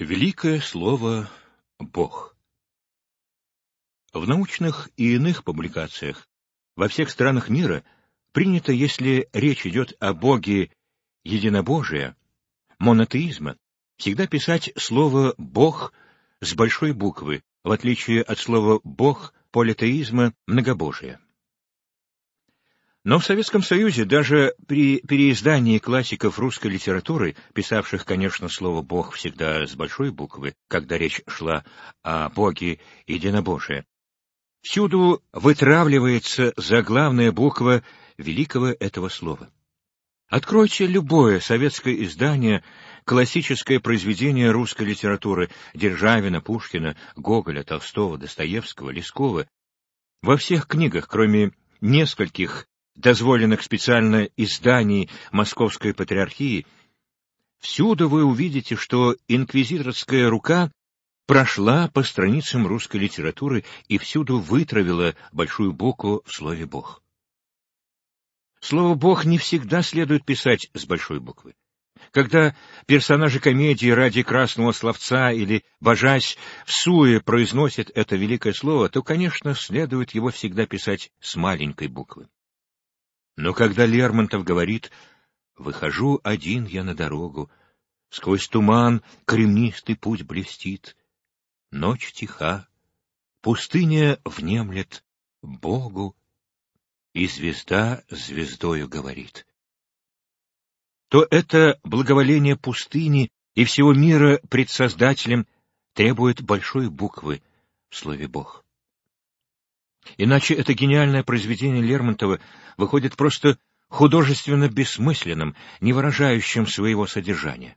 Великое слово «Бог». В научных и иных публикациях во всех странах мира принято, если речь идет о Боге единобожия, монотеизма, всегда писать слово «Бог» с большой буквы, в отличие от слова «Бог» политеизма многобожия. Но в Советском Союзе даже при переиздании классиков русской литературы, писавших, конечно, слово «Бог» всегда с большой буквы, когда речь шла о Боге единобожия, всюду вытравливается заглавная буква великого этого слова. Откройте любое советское издание, классическое произведение русской литературы Державина, Пушкина, Гоголя, Толстого, Достоевского, Лескова. Во всех книгах, кроме нескольких дозволенных специально изданий Московской Патриархии, всюду вы увидите, что инквизиторская рука прошла по страницам русской литературы и всюду вытравила большую букву в слове «Бог». Слово «Бог» не всегда следует писать с большой буквы. Когда персонажи комедии ради красного словца или, божась, в суе произносят это великое слово, то, конечно, следует его всегда писать с маленькой буквы. Но когда Лермонтов говорит «Выхожу один я на дорогу, сквозь туман кремнистый путь блестит, ночь тиха, пустыня внемлет Богу, и звезда звездою говорит», то это благоволение пустыни и всего мира пред Создателем требует большой буквы в слове «Бог». Иначе это гениальное произведение Лермонтова выходит просто художественно бессмысленным, не выражающим своего содержания.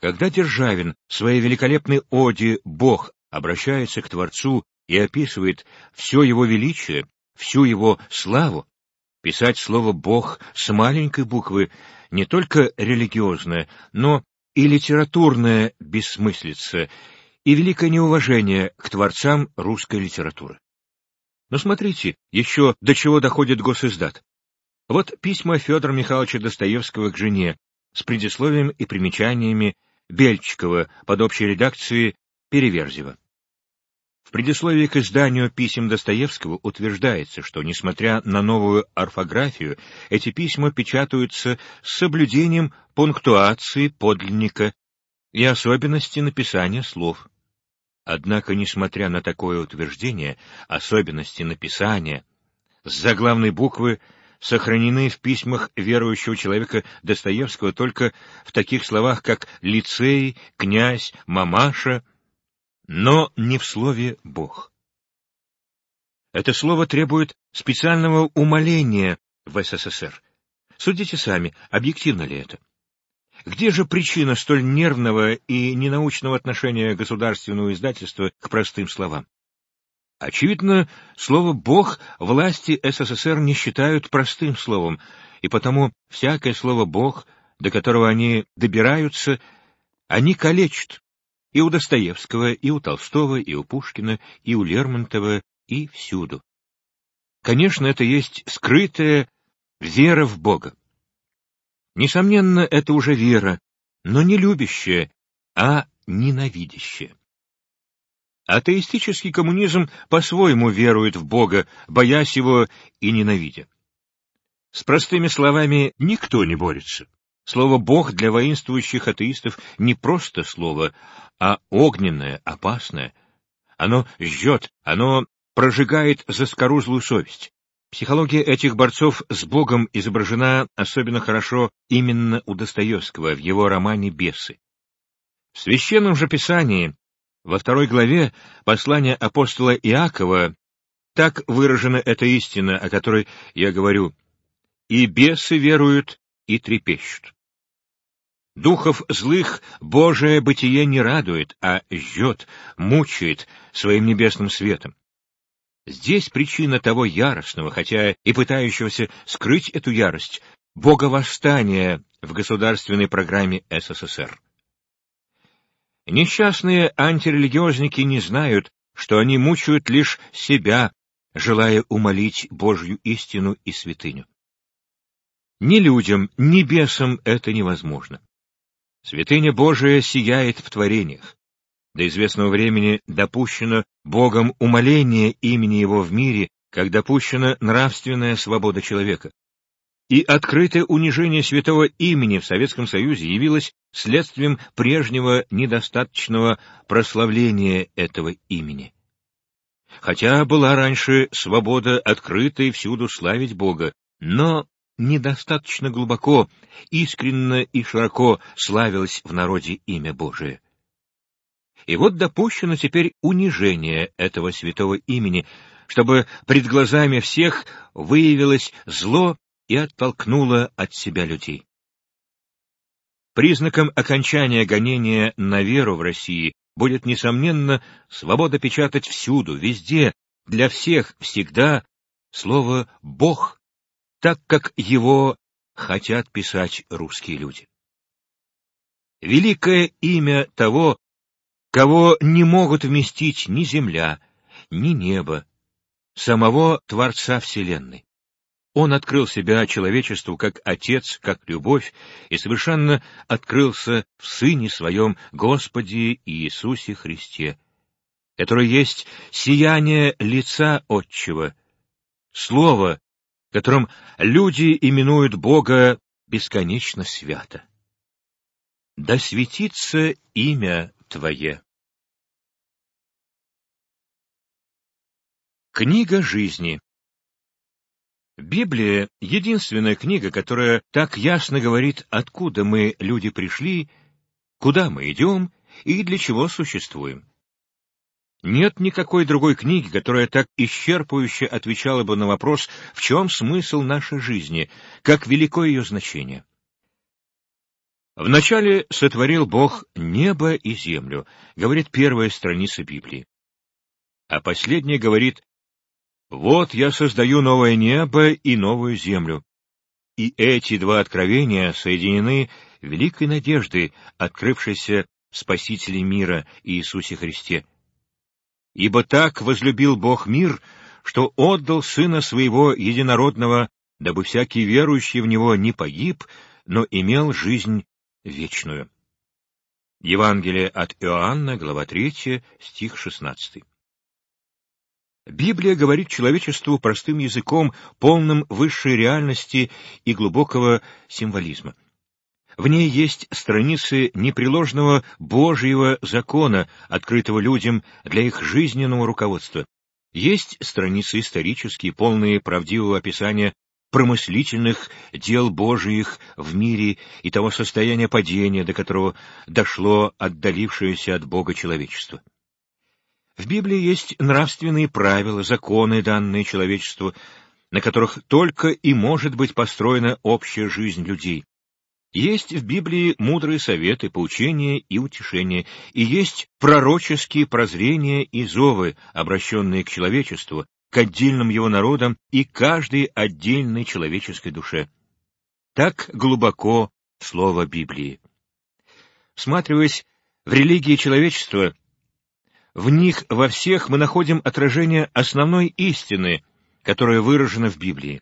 Когда Державин в своей великолепной оде «Бог» обращается к Творцу и описывает все его величие, всю его славу, писать слово «Бог» с маленькой буквы не только религиозная, но и литературная бессмыслица и великое неуважение к творцам русской литературы. Но смотрите, еще до чего доходит госиздат. Вот письма Федора Михайловича Достоевского к жене с предисловием и примечаниями Бельчикова под общей редакцией Переверзева. В предисловии к изданию писем Достоевского утверждается, что, несмотря на новую орфографию, эти письма печатаются с соблюдением пунктуации подлинника и особенности написания слов. Однако, несмотря на такое утверждение, особенности написания с заглавной буквы сохранены в письмах верующего человека Достоевского только в таких словах, как «лицей», «князь», «мамаша», но не в слове «Бог». Это слово требует специального умоления в СССР. Судите сами, объективно ли это? Где же причина столь нервного и ненаучного отношения государственного издательства к простым словам? Очевидно, слово «бог» власти СССР не считают простым словом, и потому всякое слово «бог», до которого они добираются, они калечат и у Достоевского, и у Толстого, и у Пушкина, и у Лермонтова, и всюду. Конечно, это есть скрытая вера в Бога. Несомненно, это уже вера, но не любящая, а ненавидящая. Атеистический коммунизм по-своему верует в Бога, боясь его и ненавидя. С простыми словами никто не борется. Слово «Бог» для воинствующих атеистов не просто слово, а огненное, опасное. Оно жжет, оно прожигает заскорузлую совесть. Психология этих борцов с Богом изображена особенно хорошо именно у Достоевского в его романе «Бесы». В Священном же Писании, во второй главе послания апостола Иакова, так выражена эта истина, о которой я говорю, «И бесы веруют и трепещут». Духов злых Божие бытие не радует, а жжет, мучает своим небесным светом. Здесь причина того яростного, хотя и пытающегося скрыть эту ярость, боговосстания в государственной программе СССР. Несчастные антирелигиозники не знают, что они мучают лишь себя, желая умолить Божью истину и святыню. Ни людям, ни бесам это невозможно. Святыня Божия сияет в творениях. До известного времени допущено Богом умоление имени Его в мире, как допущена нравственная свобода человека. И открытое унижение святого имени в Советском Союзе явилось следствием прежнего недостаточного прославления этого имени. Хотя была раньше свобода открыто и всюду славить Бога, но недостаточно глубоко, искренно и широко славилось в народе имя Божие. И вот допущено теперь унижение этого святого имени, чтобы пред глазами всех выявилось зло и оттолкнуло от себя людей. Признаком окончания гонения на веру в России будет, несомненно, свобода печатать всюду, везде, для всех, всегда слово «Бог», так как его хотят писать русские люди. Великое имя того, кого не могут вместить ни земля, ни небо, самого Творца Вселенной. Он открыл себя человечеству как Отец, как любовь, и совершенно открылся в Сыне Своем Господе Иисусе Христе, который есть сияние лица Отчего, Слово, которым люди именуют Бога бесконечно свято. Да светится имя Твое. Книга жизни Библия — единственная книга, которая так ясно говорит, откуда мы, люди, пришли, куда мы идем и для чего существуем. Нет никакой другой книги, которая так исчерпывающе отвечала бы на вопрос, в чем смысл нашей жизни, как велико ее значение. Вначале сотворил Бог небо и землю, говорит первая страница Библии. А последняя говорит, вот я создаю новое небо и новую землю. И эти два откровения соединены великой надеждой, открывшейся в Спасителе мира Иисусе Христе. Ибо так возлюбил Бог мир, что отдал Сына Своего Единородного, дабы всякий верующий в Него не погиб, но имел жизнь вечную. Евангелие от Иоанна, глава 3, стих 16. Библия говорит человечеству простым языком, полным высшей реальности и глубокого символизма. В ней есть страницы непреложного Божьего закона, открытого людям для их жизненного руководства. Есть страницы исторические, полные правдивого описания промыслительных дел Божиих в мире и того состояния падения, до которого дошло отдалившееся от Бога человечество. В Библии есть нравственные правила, законы, данные человечеству, на которых только и может быть построена общая жизнь людей. Есть в Библии мудрые советы, поучения и утешения, и есть пророческие прозрения и зовы, обращенные к человечеству, к отдельным его народам и каждой отдельной человеческой душе. Так глубоко слово Библии. Всматриваясь в религии человечества, в них во всех мы находим отражение основной истины, которая выражена в Библии.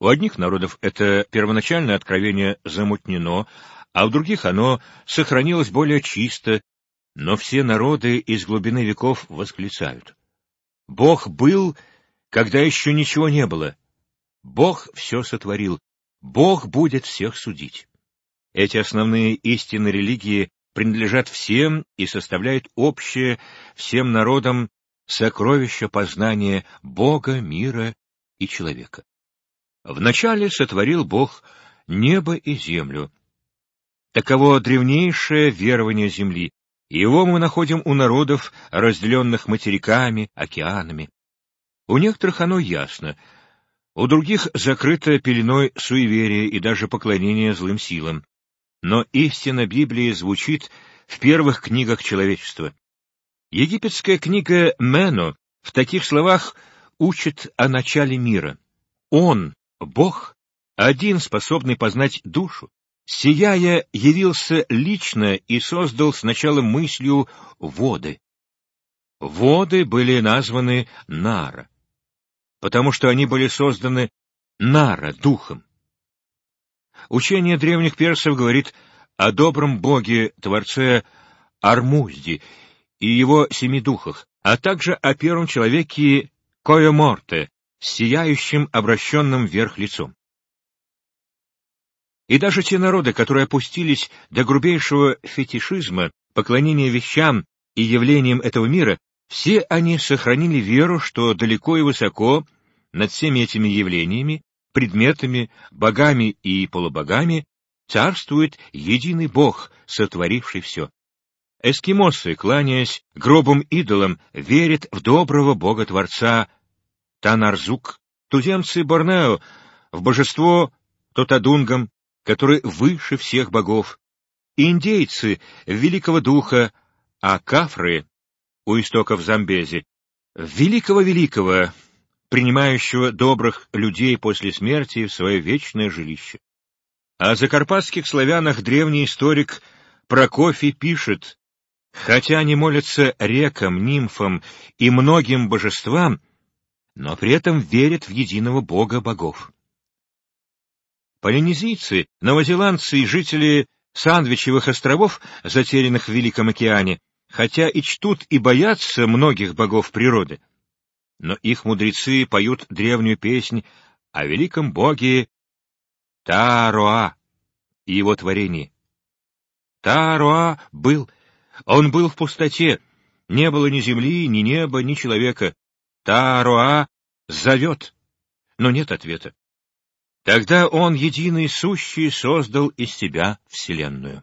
У одних народов это первоначальное откровение замутнено, а у других оно сохранилось более чисто, но все народы из глубины веков восклицают. Бог был, когда еще ничего не было. Бог все сотворил. Бог будет всех судить. Эти основные истины религии принадлежат всем и составляют общее всем народам сокровище познания Бога, мира и человека. Вначале сотворил Бог небо и землю. Таково древнейшее верование земли, его мы находим у народов, разделенных материками, океанами. У некоторых оно ясно, у других закрыто пеленой суеверия и даже поклонения злым силам. Но истина Библии звучит в первых книгах человечества. Египетская книга Мено в таких словах учит о начале мира. Он, Бог, один способный познать душу, сияя, явился лично и создал сначала мыслью воды. Воды были названы Нара, потому что они были созданы Нара, духом. Учение древних персов говорит о добром боге, Творце Армузди и его семи духах, а также о первом человеке Койоморте, сияющим, обращенным вверх лицом. И даже те народы, которые опустились до грубейшего фетишизма, поклонения вещам и явлениям этого мира, все они сохранили веру, что далеко и высоко над всеми этими явлениями, предметами, богами и полубогами царствует единый Бог, сотворивший все. Эскимосы, кланяясь гробам идолам, верят в доброго Бога-творца Танарзук, туземцы Борнео — в божество Тотадунгам, который выше всех богов, индейцы — великого духа, а кафры — у истоков Замбези — великого-великого, принимающего добрых людей после смерти в свое вечное жилище. О закарпатских славянах древний историк Прокофий пишет, хотя они молятся рекам, нимфам и многим божествам, но при этом верят в единого бога богов. Полинезийцы, новозеландцы и жители Сандвичевых островов, затерянных в Великом океане, хотя и чтут и боятся многих богов природы, но их мудрецы поют древнюю песнь о великом боге Таароа и его творении. Таароа был, он был в пустоте, не было ни земли, ни неба, ни человека. Таароа зовет, но нет ответа. Тогда он, единый сущий, создал из себя Вселенную.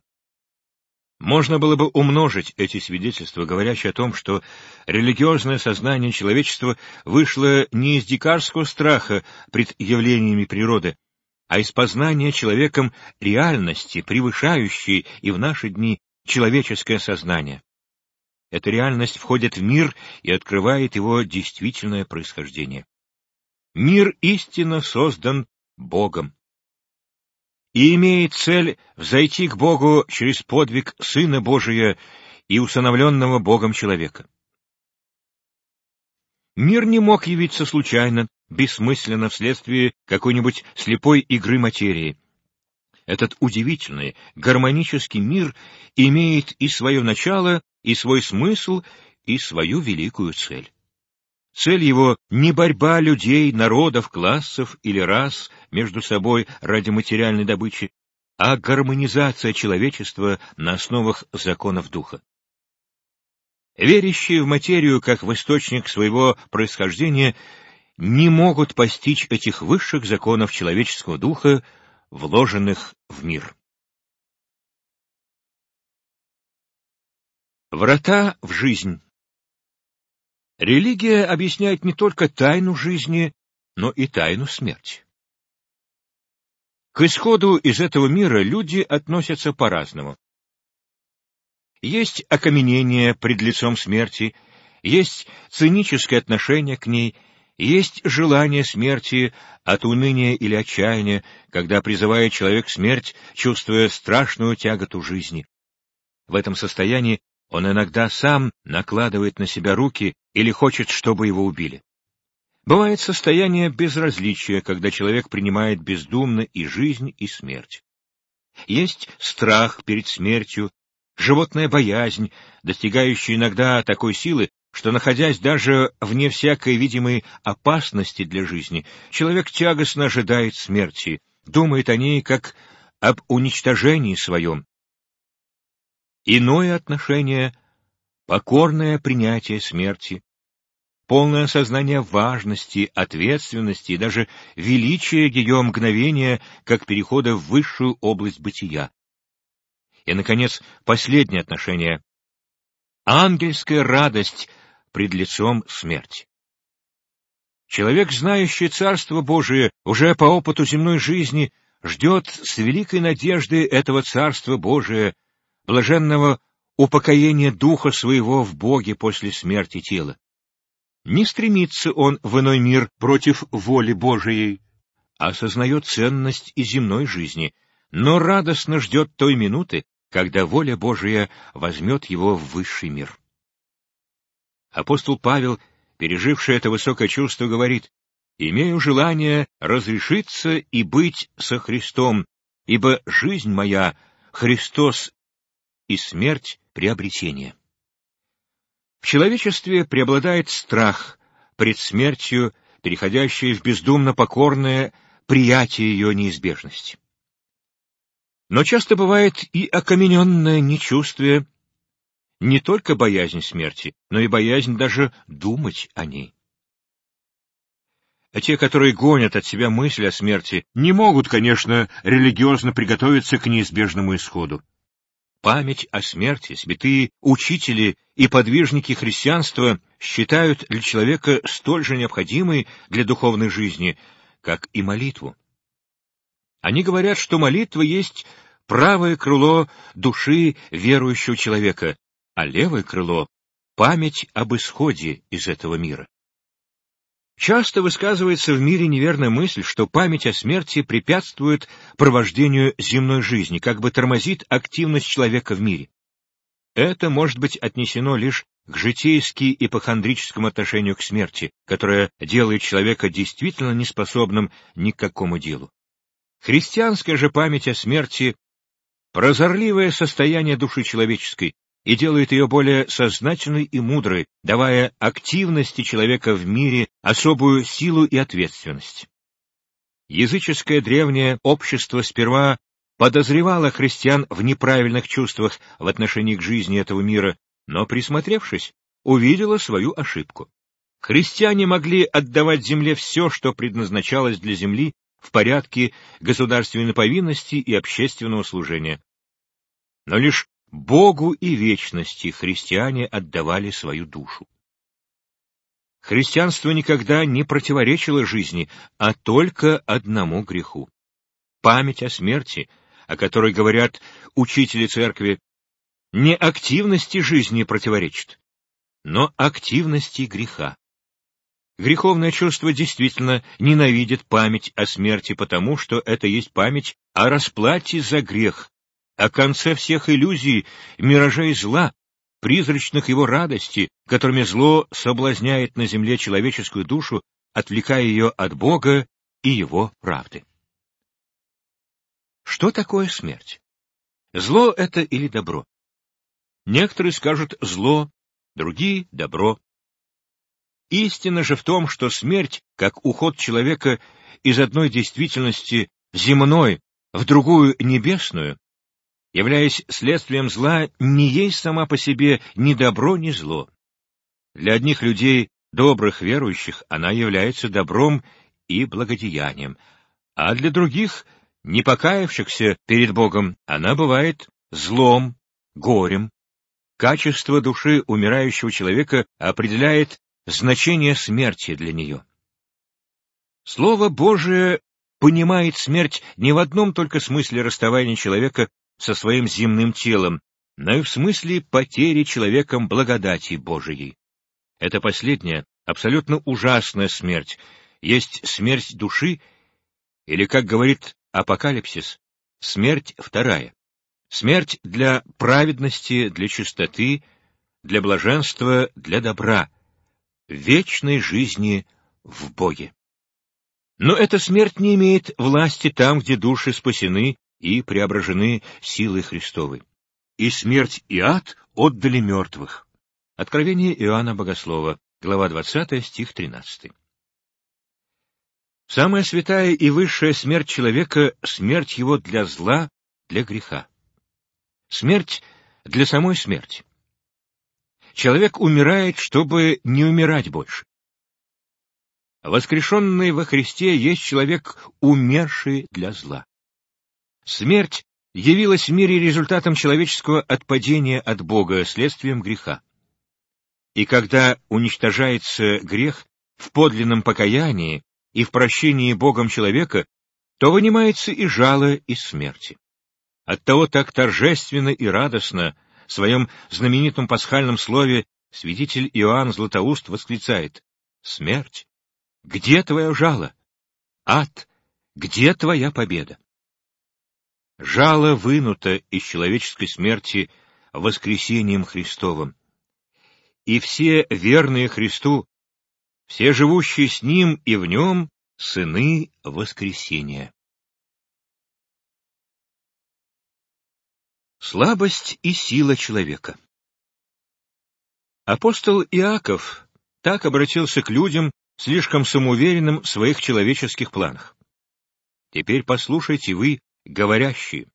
Можно было бы умножить эти свидетельства, говорящие о том, что религиозное сознание человечества вышло не из дикарского страха пред явлениями природы, а из познания человеком реальности, превышающей и в наши дни человеческое сознание. Эта реальность входит в мир и открывает его действительное происхождение. Мир истинно создан Богом и имеет цель взойти к Богу через подвиг Сына Божия и усыновленного Богом человека. Мир не мог явиться случайно, бессмысленно вследствие какой-нибудь слепой игры материи. Этот удивительный, гармонический мир имеет и свое начало, и свой смысл, и свою великую цель. Цель его — не борьба людей, народов, классов или рас между собой ради материальной добычи, а гармонизация человечества на основах законов духа. Верящие в материю как в источник своего происхождения не могут постичь этих высших законов человеческого духа, вложенных в мир. Врата в жизнь Религия объясняет не только тайну жизни, но и тайну смерти. К исходу из этого мира люди относятся по-разному. Есть окаменение пред лицом смерти, есть циническое отношение к ней, есть желание смерти от уныния или отчаяния, когда призывает человек смерть, чувствуя страшную тяготу жизни. В этом состоянии он иногда сам накладывает на себя руки или хочет, чтобы его убили. Бывает состояние безразличия, когда человек принимает бездумно и жизнь, и смерть. Есть страх перед смертью, животная боязнь, достигающая иногда такой силы, что, находясь даже вне всякой видимой опасности для жизни, человек тягостно ожидает смерти, думает о ней как об уничтожении своем, Иное отношение — покорное принятие смерти, полное осознание важности, ответственности и даже величия ее мгновения как перехода в высшую область бытия. И, наконец, последнее отношение — ангельская радость пред лицом смерти. Человек, знающий Царство Божие, уже по опыту земной жизни, ждет с великой надеждой этого Царства Божия — блаженного упокоения духа своего в Боге после смерти тела. Не стремится он в иной мир против воли Божией, а осознает ценность и земной жизни, но радостно ждет той минуты, когда воля Божия возьмет его в высший мир. Апостол Павел, переживший это высокое чувство, говорит, «Имею желание разрешиться и быть со Христом, ибо жизнь моя Христос и смерть — приобретение. В человечестве преобладает страх пред смертью, переходящий в бездумно покорное приятие ее неизбежности. Но часто бывает и окамененное нечувствие, не только боязнь смерти, но и боязнь даже думать о ней. А те, которые гонят от себя мысль о смерти, не могут, конечно, религиозно приготовиться к неизбежному исходу. Память о смерти святые учители и подвижники христианства считают для человека столь же необходимой для духовной жизни, как и молитву. Они говорят, что молитва есть правое крыло души верующего человека, а левое крыло — память об исходе из этого мира. Часто высказывается в мире неверная мысль, что память о смерти препятствует провождению земной жизни, как бы тормозит активность человека в мире. Это может быть отнесено лишь к житейски-ипохондрическому отношению к смерти, которое делает человека действительно неспособным ни к какому делу. Христианская же память о смерти — прозорливое состояние души человеческой, и делает ее более сознательной и мудрой, давая активности человека в мире особую силу и ответственность. Языческое древнее общество сперва подозревало христиан в неправильных чувствах в отношении к жизни этого мира, но, присмотревшись, увидело свою ошибку. Христиане могли отдавать земле все, что предназначалось для земли, в порядке государственной повинности и общественного служения. Но лишь Богу и вечности христиане отдавали свою душу. Христианство никогда не противоречило жизни, а только одному греху. Память о смерти, о которой говорят учители церкви, не активности жизни противоречит, но активности греха. Греховное чувство действительно ненавидит память о смерти, потому что это есть память о расплате за грех, о конце всех иллюзий, миражей зла, призрачных его радостей, которыми зло соблазняет на земле человеческую душу, отвлекая ее от Бога и его правды. Что такое смерть? Зло — это или добро? Некоторые скажут «зло», другие — «добро». Истина же в том, что смерть, как уход человека из одной действительности земной в другую небесную, являясь следствием зла, не есть сама по себе ни добро, ни зло. Для одних людей, добрых верующих, она является добром и благодеянием, а для других, не покаявшихся перед Богом, она бывает злом, горем. Качество души умирающего человека определяет значение смерти для нее. Слово Божие понимает смерть не в одном только смысле расставания человека со своим земным телом, но и в смысле потери человеком благодати Божией. Это последняя, абсолютно ужасная смерть, есть смерть души, или, как говорит Апокалипсис, смерть вторая. Смерть для праведности, для чистоты, для блаженства, для добра, вечной жизни в Боге. Но эта смерть не имеет власти там, где души спасены и преображены силой Христовой. И смерть и ад отдали мертвых. Откровение Иоанна Богослова, глава 20, стих 13. Самая святая и высшая смерть человека — смерть его для зла, для греха. Смерть для самой смерти. Человек умирает, чтобы не умирать больше. Воскрешенный во Христе есть человек, умерший для зла. Смерть явилась в мире результатом человеческого отпадения от Бога, следствием греха. И когда уничтожается грех в подлинном покаянии и в прощении Богом человека, то вынимается и жало из смерти. Оттого так торжественно и радостно в своем знаменитом пасхальном слове святитель Иоанн Златоуст восклицает «Смерть, где твое жало? Ад, где твоя победа?» Жало вынуто из человеческой смерти воскресением Христовым. И все верные Христу, все живущие с Ним и в Нем, сыны воскресения. Слабость и сила человека. Апостол Иаков так обратился к людям, слишком самоуверенным в своих человеческих планах. Теперь послушайте вы, говорящие.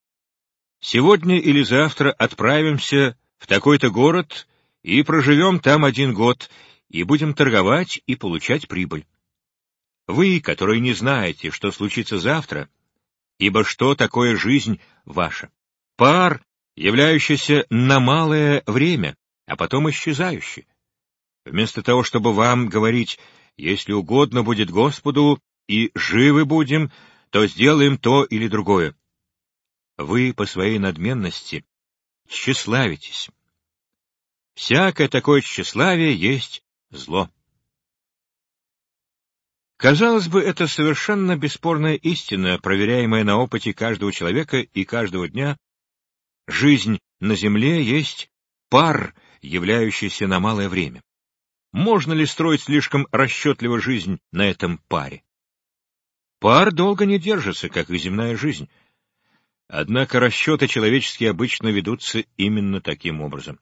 Сегодня или завтра отправимся в такой-то город и проживем там один год, и будем торговать и получать прибыль. Вы, которые не знаете, что случится завтра, ибо что такое жизнь ваша? Пар, являющийся на малое время, а потом исчезающий. Вместо того, чтобы вам говорить, если угодно будет Господу, и живы будем, то сделаем то или другое. Вы по своей надменности тщеславитесь. Всякое такое тщеславие есть зло. Казалось бы, это совершенно бесспорная истина, проверяемая на опыте каждого человека и каждого дня, Жизнь на Земле есть пар, являющийся на малое время. Можно ли строить слишком расчетливо жизнь на этом паре? Пар долго не держится, как и земная жизнь. Однако расчеты человеческие обычно ведутся именно таким образом.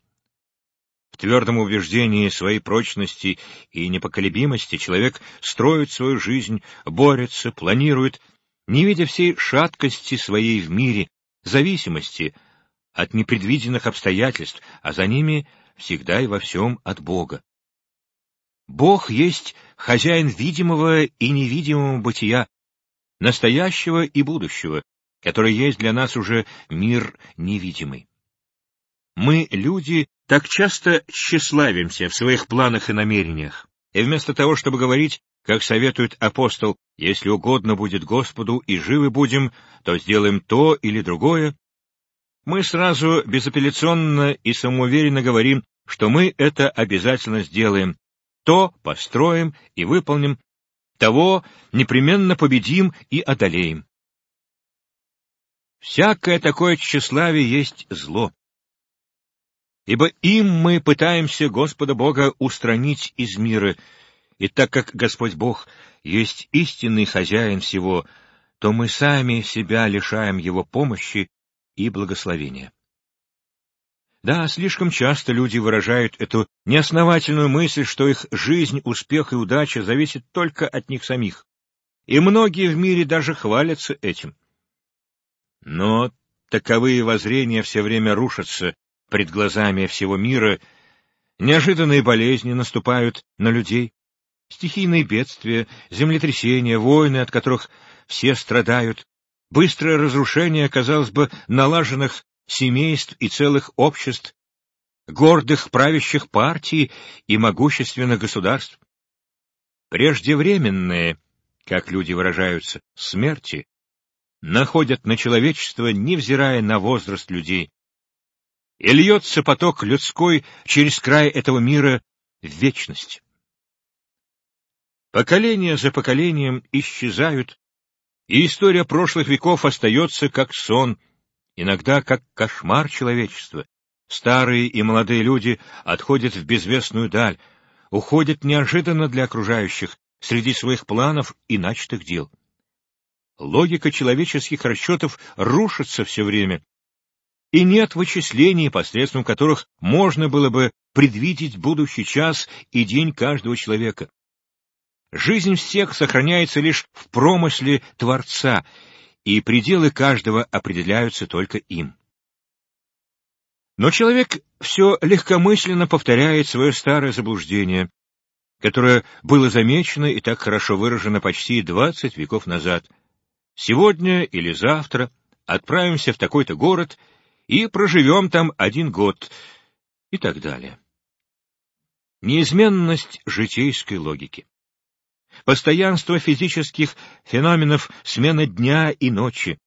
В твердом убеждении своей прочности и непоколебимости человек строит свою жизнь, борется, планирует, не видя всей шаткости своей в мире, зависимости от непредвиденных обстоятельств, а за ними всегда и во всем от Бога. Бог есть хозяин видимого и невидимого бытия, настоящего и будущего, который есть для нас уже мир невидимый. Мы, люди, так часто тщеславимся в своих планах и намерениях, и вместо того, чтобы говорить, как советует апостол, если угодно будет Господу и живы будем, то сделаем то или другое, мы сразу безапелляционно и самоуверенно говорим, что мы это обязательно сделаем, то построим и выполним, того непременно победим и одолеем. Всякое такое тщеславие есть зло. Ибо им мы пытаемся Господа Бога устранить из мира, и так как Господь Бог есть истинный хозяин всего, то мы сами себя лишаем Его помощи и благословения. Да, слишком часто люди выражают эту неосновательную мысль, что их жизнь, успех и удача зависят только от них самих. И многие в мире даже хвалятся этим. Но таковые воззрения все время рушатся пред глазами всего мира, неожиданные болезни наступают на людей, стихийные бедствия, землетрясения, войны, от которых все страдают, быстрое разрушение, казалось бы, налаженных семейств и целых обществ, гордых правящих партий и могущественных государств. Преждевременные, как люди выражаются, смерти находят на человечество, невзирая на возраст людей, и льется поток людской через край этого мира в вечность. Поколения за поколением исчезают и история прошлых веков остается как сон, иногда как кошмар человечества. Старые и молодые люди отходят в безвестную даль, уходят неожиданно для окружающих, среди своих планов и начатых дел. Логика человеческих расчетов рушится все время, и нет вычислений, посредством которых можно было бы предвидеть будущий час и день каждого человека. Жизнь всех сохраняется лишь в промысле Творца, и пределы каждого определяются только им. Но человек все легкомысленно повторяет свое старое заблуждение, которое было замечено и так хорошо выражено почти двадцать веков назад. Сегодня или завтра отправимся в такой-то город и проживем там один год, и так далее. Неизменность житейской логики постоянство физических феноменов смены дня и ночи,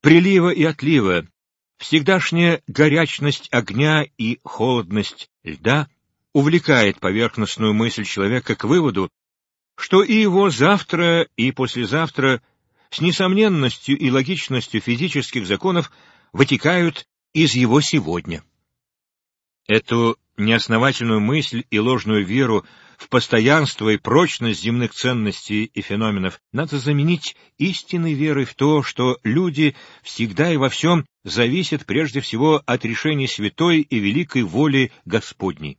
прилива и отлива, всегдашняя горячность огня и холодность льда увлекает поверхностную мысль человека к выводу, что и его завтра и послезавтра с несомненностью и логичностью физических законов вытекают из его сегодня. Эту неосновательную мысль и ложную веру в постоянство и прочность земных ценностей и феноменов надо заменить истинной верой в то, что люди всегда и во всем зависят прежде всего от решений святой и великой воли Господней.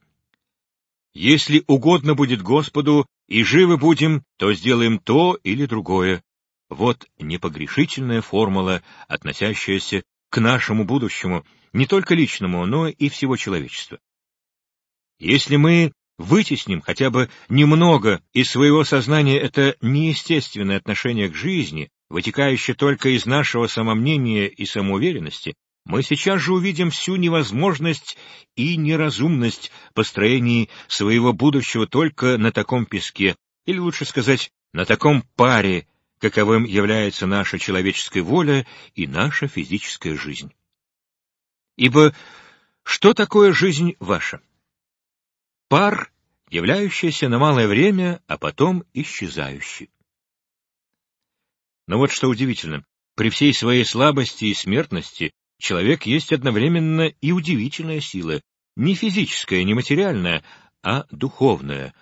Если угодно будет Господу, и живы будем, то сделаем то или другое. Вот непогрешительная формула, относящаяся к нашему будущему, не только личному, но и всего человечества. Если мы вытесним хотя бы немного из своего сознания это неестественное отношение к жизни, вытекающее только из нашего самомнения и самоуверенности, мы сейчас же увидим всю невозможность и неразумность построений своего будущего только на таком песке, или лучше сказать, на таком паре, каковым является наша человеческая воля и наша физическая жизнь. Ибо что такое жизнь ваша? Пар, являющийся на малое время, а потом исчезающий. Но вот что удивительно, при всей своей слабости и смертности человек есть одновременно и удивительная сила, не физическая, не материальная, а духовная,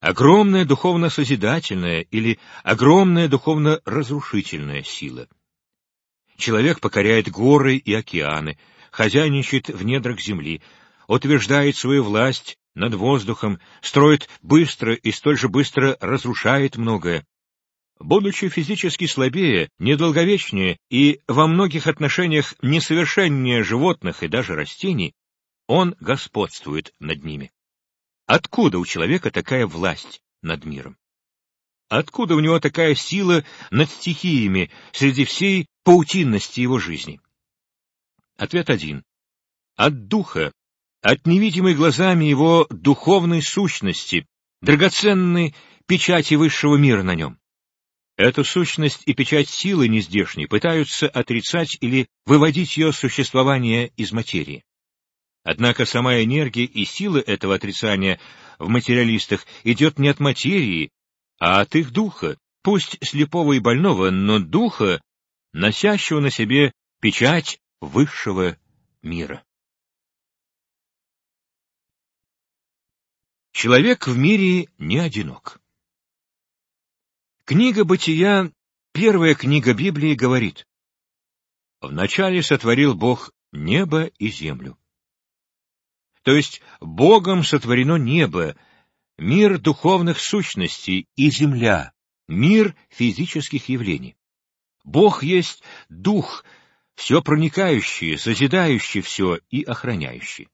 огромная духовно-созидательная или огромная духовно-разрушительная сила. Человек покоряет горы и океаны, хозяйничает в недрах земли, утверждает свою власть над воздухом, строит быстро и столь же быстро разрушает многое, Будучи физически слабее, недолговечнее и во многих отношениях несовершеннее животных и даже растений, он господствует над ними. Откуда у человека такая власть над миром? Откуда у него такая сила над стихиями среди всей паутинности его жизни? Ответ один. От духа, от невидимой глазами его духовной сущности, драгоценной печати высшего мира на нем. Эту сущность и печать силы нездешней пытаются отрицать или выводить ее существование из материи. Однако сама энергия и сила этого отрицания в материалистах идет не от материи, а от их духа, пусть слепого и больного, но духа, носящего на себе печать высшего мира. Человек в мире не одинок. Книга Бытия, первая книга Библии, говорит, «Вначале сотворил Бог небо и землю». То есть Богом сотворено небо, мир духовных сущностей и земля, мир физических явлений. Бог есть Дух, все проникающий, созидающий все и охраняющий.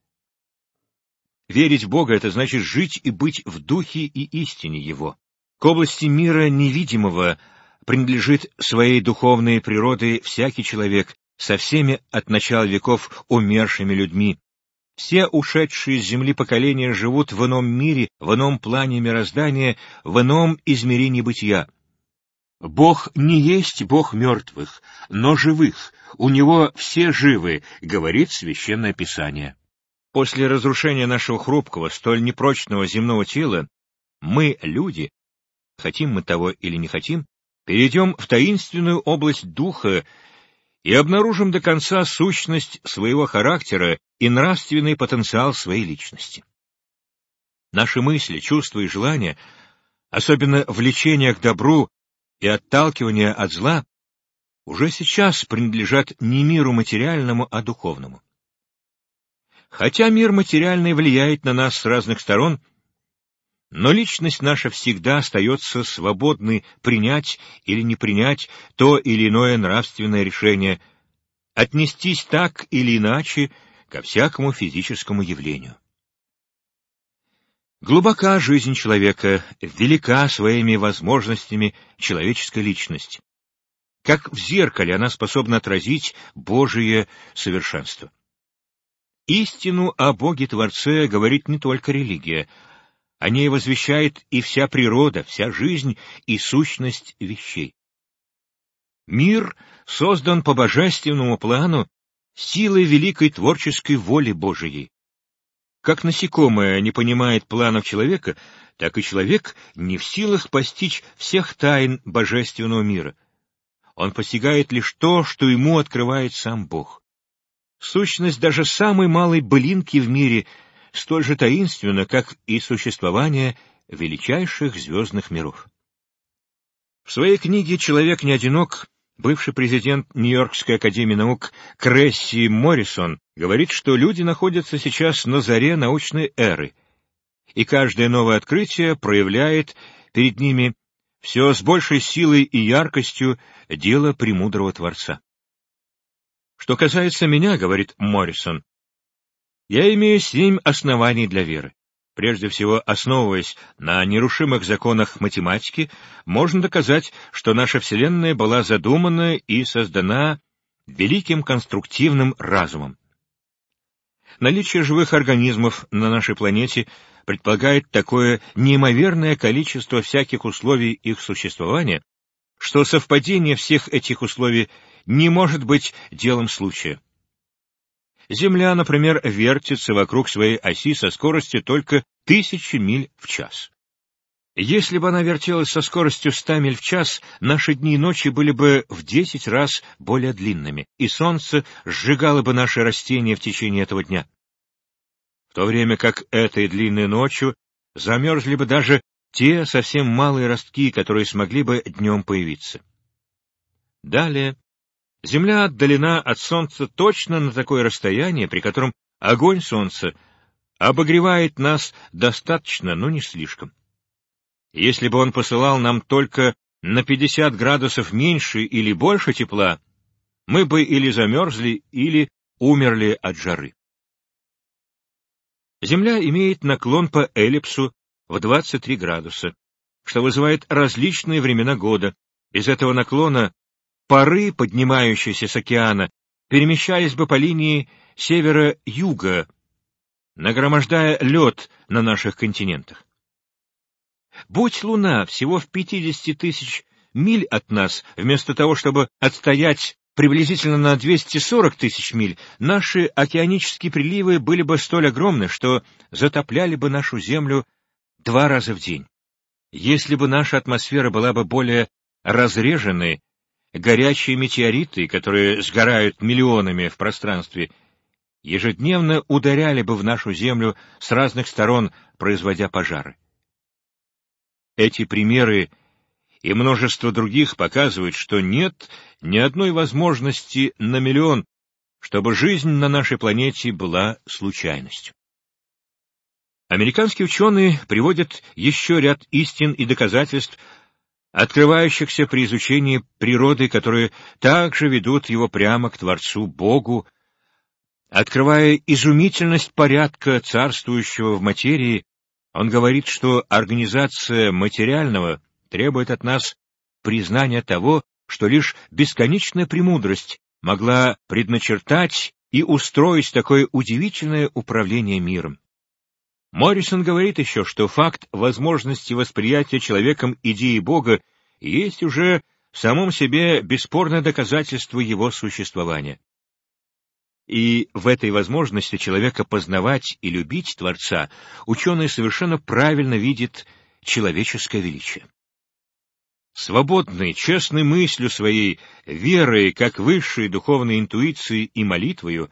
Верить в Бога — это значит жить и быть в Духе и истине Его. К области мира невидимого принадлежит своей духовной природы всякий человек со всеми от начала веков умершими людьми. Все ушедшие с земли поколения живут в ином мире, в ином плане мироздания, в ином измерении бытия. Бог не есть Бог мертвых, но живых, у Него все живы, говорит Священное Писание. После разрушения нашего хрупкого, столь непрочного земного тела, мы, люди, хотим мы того или не хотим, перейдем в таинственную область духа и обнаружим до конца сущность своего характера и нравственный потенциал своей личности. Наши мысли, чувства и желания, особенно влечение к добру и отталкивание от зла, уже сейчас принадлежат не миру материальному, а духовному. Хотя мир материальный влияет на нас с разных сторон — но личность наша всегда остается свободной принять или не принять то или иное нравственное решение, отнестись так или иначе ко всякому физическому явлению. Глубока жизнь человека, велика своими возможностями человеческая личность. Как в зеркале она способна отразить Божие совершенство. Истину о Боге-Творце говорит не только религия — о ней возвещает и вся природа, вся жизнь и сущность вещей. Мир создан по божественному плану силой великой творческой воли Божией. Как насекомое не понимает планов человека, так и человек не в силах постичь всех тайн божественного мира. Он постигает лишь то, что ему открывает сам Бог. Сущность даже самой малой былинки в мире столь же таинственно, как и существование величайших звездных миров. В своей книге «Человек не одинок» бывший президент Нью-Йоркской академии наук Кресси Моррисон говорит, что люди находятся сейчас на заре научной эры, и каждое новое открытие проявляет перед ними все с большей силой и яркостью дело премудрого Творца. Что касается меня, говорит Моррисон, я имею семь оснований для веры. Прежде всего, основываясь на нерушимых законах математики, можно доказать, что наша Вселенная была задумана и создана великим конструктивным разумом. Наличие живых организмов на нашей планете предполагает такое неимоверное количество всяких условий их существования, что совпадение всех этих условий не может быть делом случая. Земля, например, вертится вокруг своей оси со скоростью только тысячи миль в час. Если бы она вертелась со скоростью ста миль в час, наши дни и ночи были бы в десять раз более длинными, и солнце сжигало бы наши растения в течение этого дня. В то время как этой длинной ночью замерзли бы даже те совсем малые ростки, которые смогли бы днем появиться. Далее Земля отдалена от Солнца точно на такое расстояние, при котором огонь Солнца обогревает нас достаточно, но не слишком. Если бы он посылал нам только на 50 градусов меньше или больше тепла, мы бы или замерзли, или умерли от жары. Земля имеет наклон по эллипсу в 23 градуса, что вызывает различные времена года. Из этого наклона пары, поднимающиеся с океана, перемещались бы по линии севера-юга, нагромождая лед на наших континентах. Будь Луна всего в 50 тысяч миль от нас, вместо того, чтобы отстоять приблизительно на 240 тысяч миль, наши океанические приливы были бы столь огромны, что затопляли бы нашу Землю два раза в день. Если бы наша атмосфера была бы более разреженной, горячие метеориты, которые сгорают миллионами в пространстве, ежедневно ударяли бы в нашу Землю с разных сторон, производя пожары. Эти примеры и множество других показывают, что нет ни одной возможности на миллион, чтобы жизнь на нашей планете была случайностью. Американские ученые приводят еще ряд истин и доказательств открывающихся при изучении природы, которые также ведут его прямо к Творцу Богу, открывая изумительность порядка, царствующего в материи, он говорит, что организация материального требует от нас признания того, что лишь бесконечная премудрость могла предначертать и устроить такое удивительное управление миром. Моррисон говорит еще, что факт возможности восприятия человеком идеи Бога есть уже в самом себе бесспорное доказательство его существования. И в этой возможности человека познавать и любить Творца ученый совершенно правильно видит человеческое величие. Свободный, честной мыслью своей, верой, как высшей духовной интуицией и молитвою,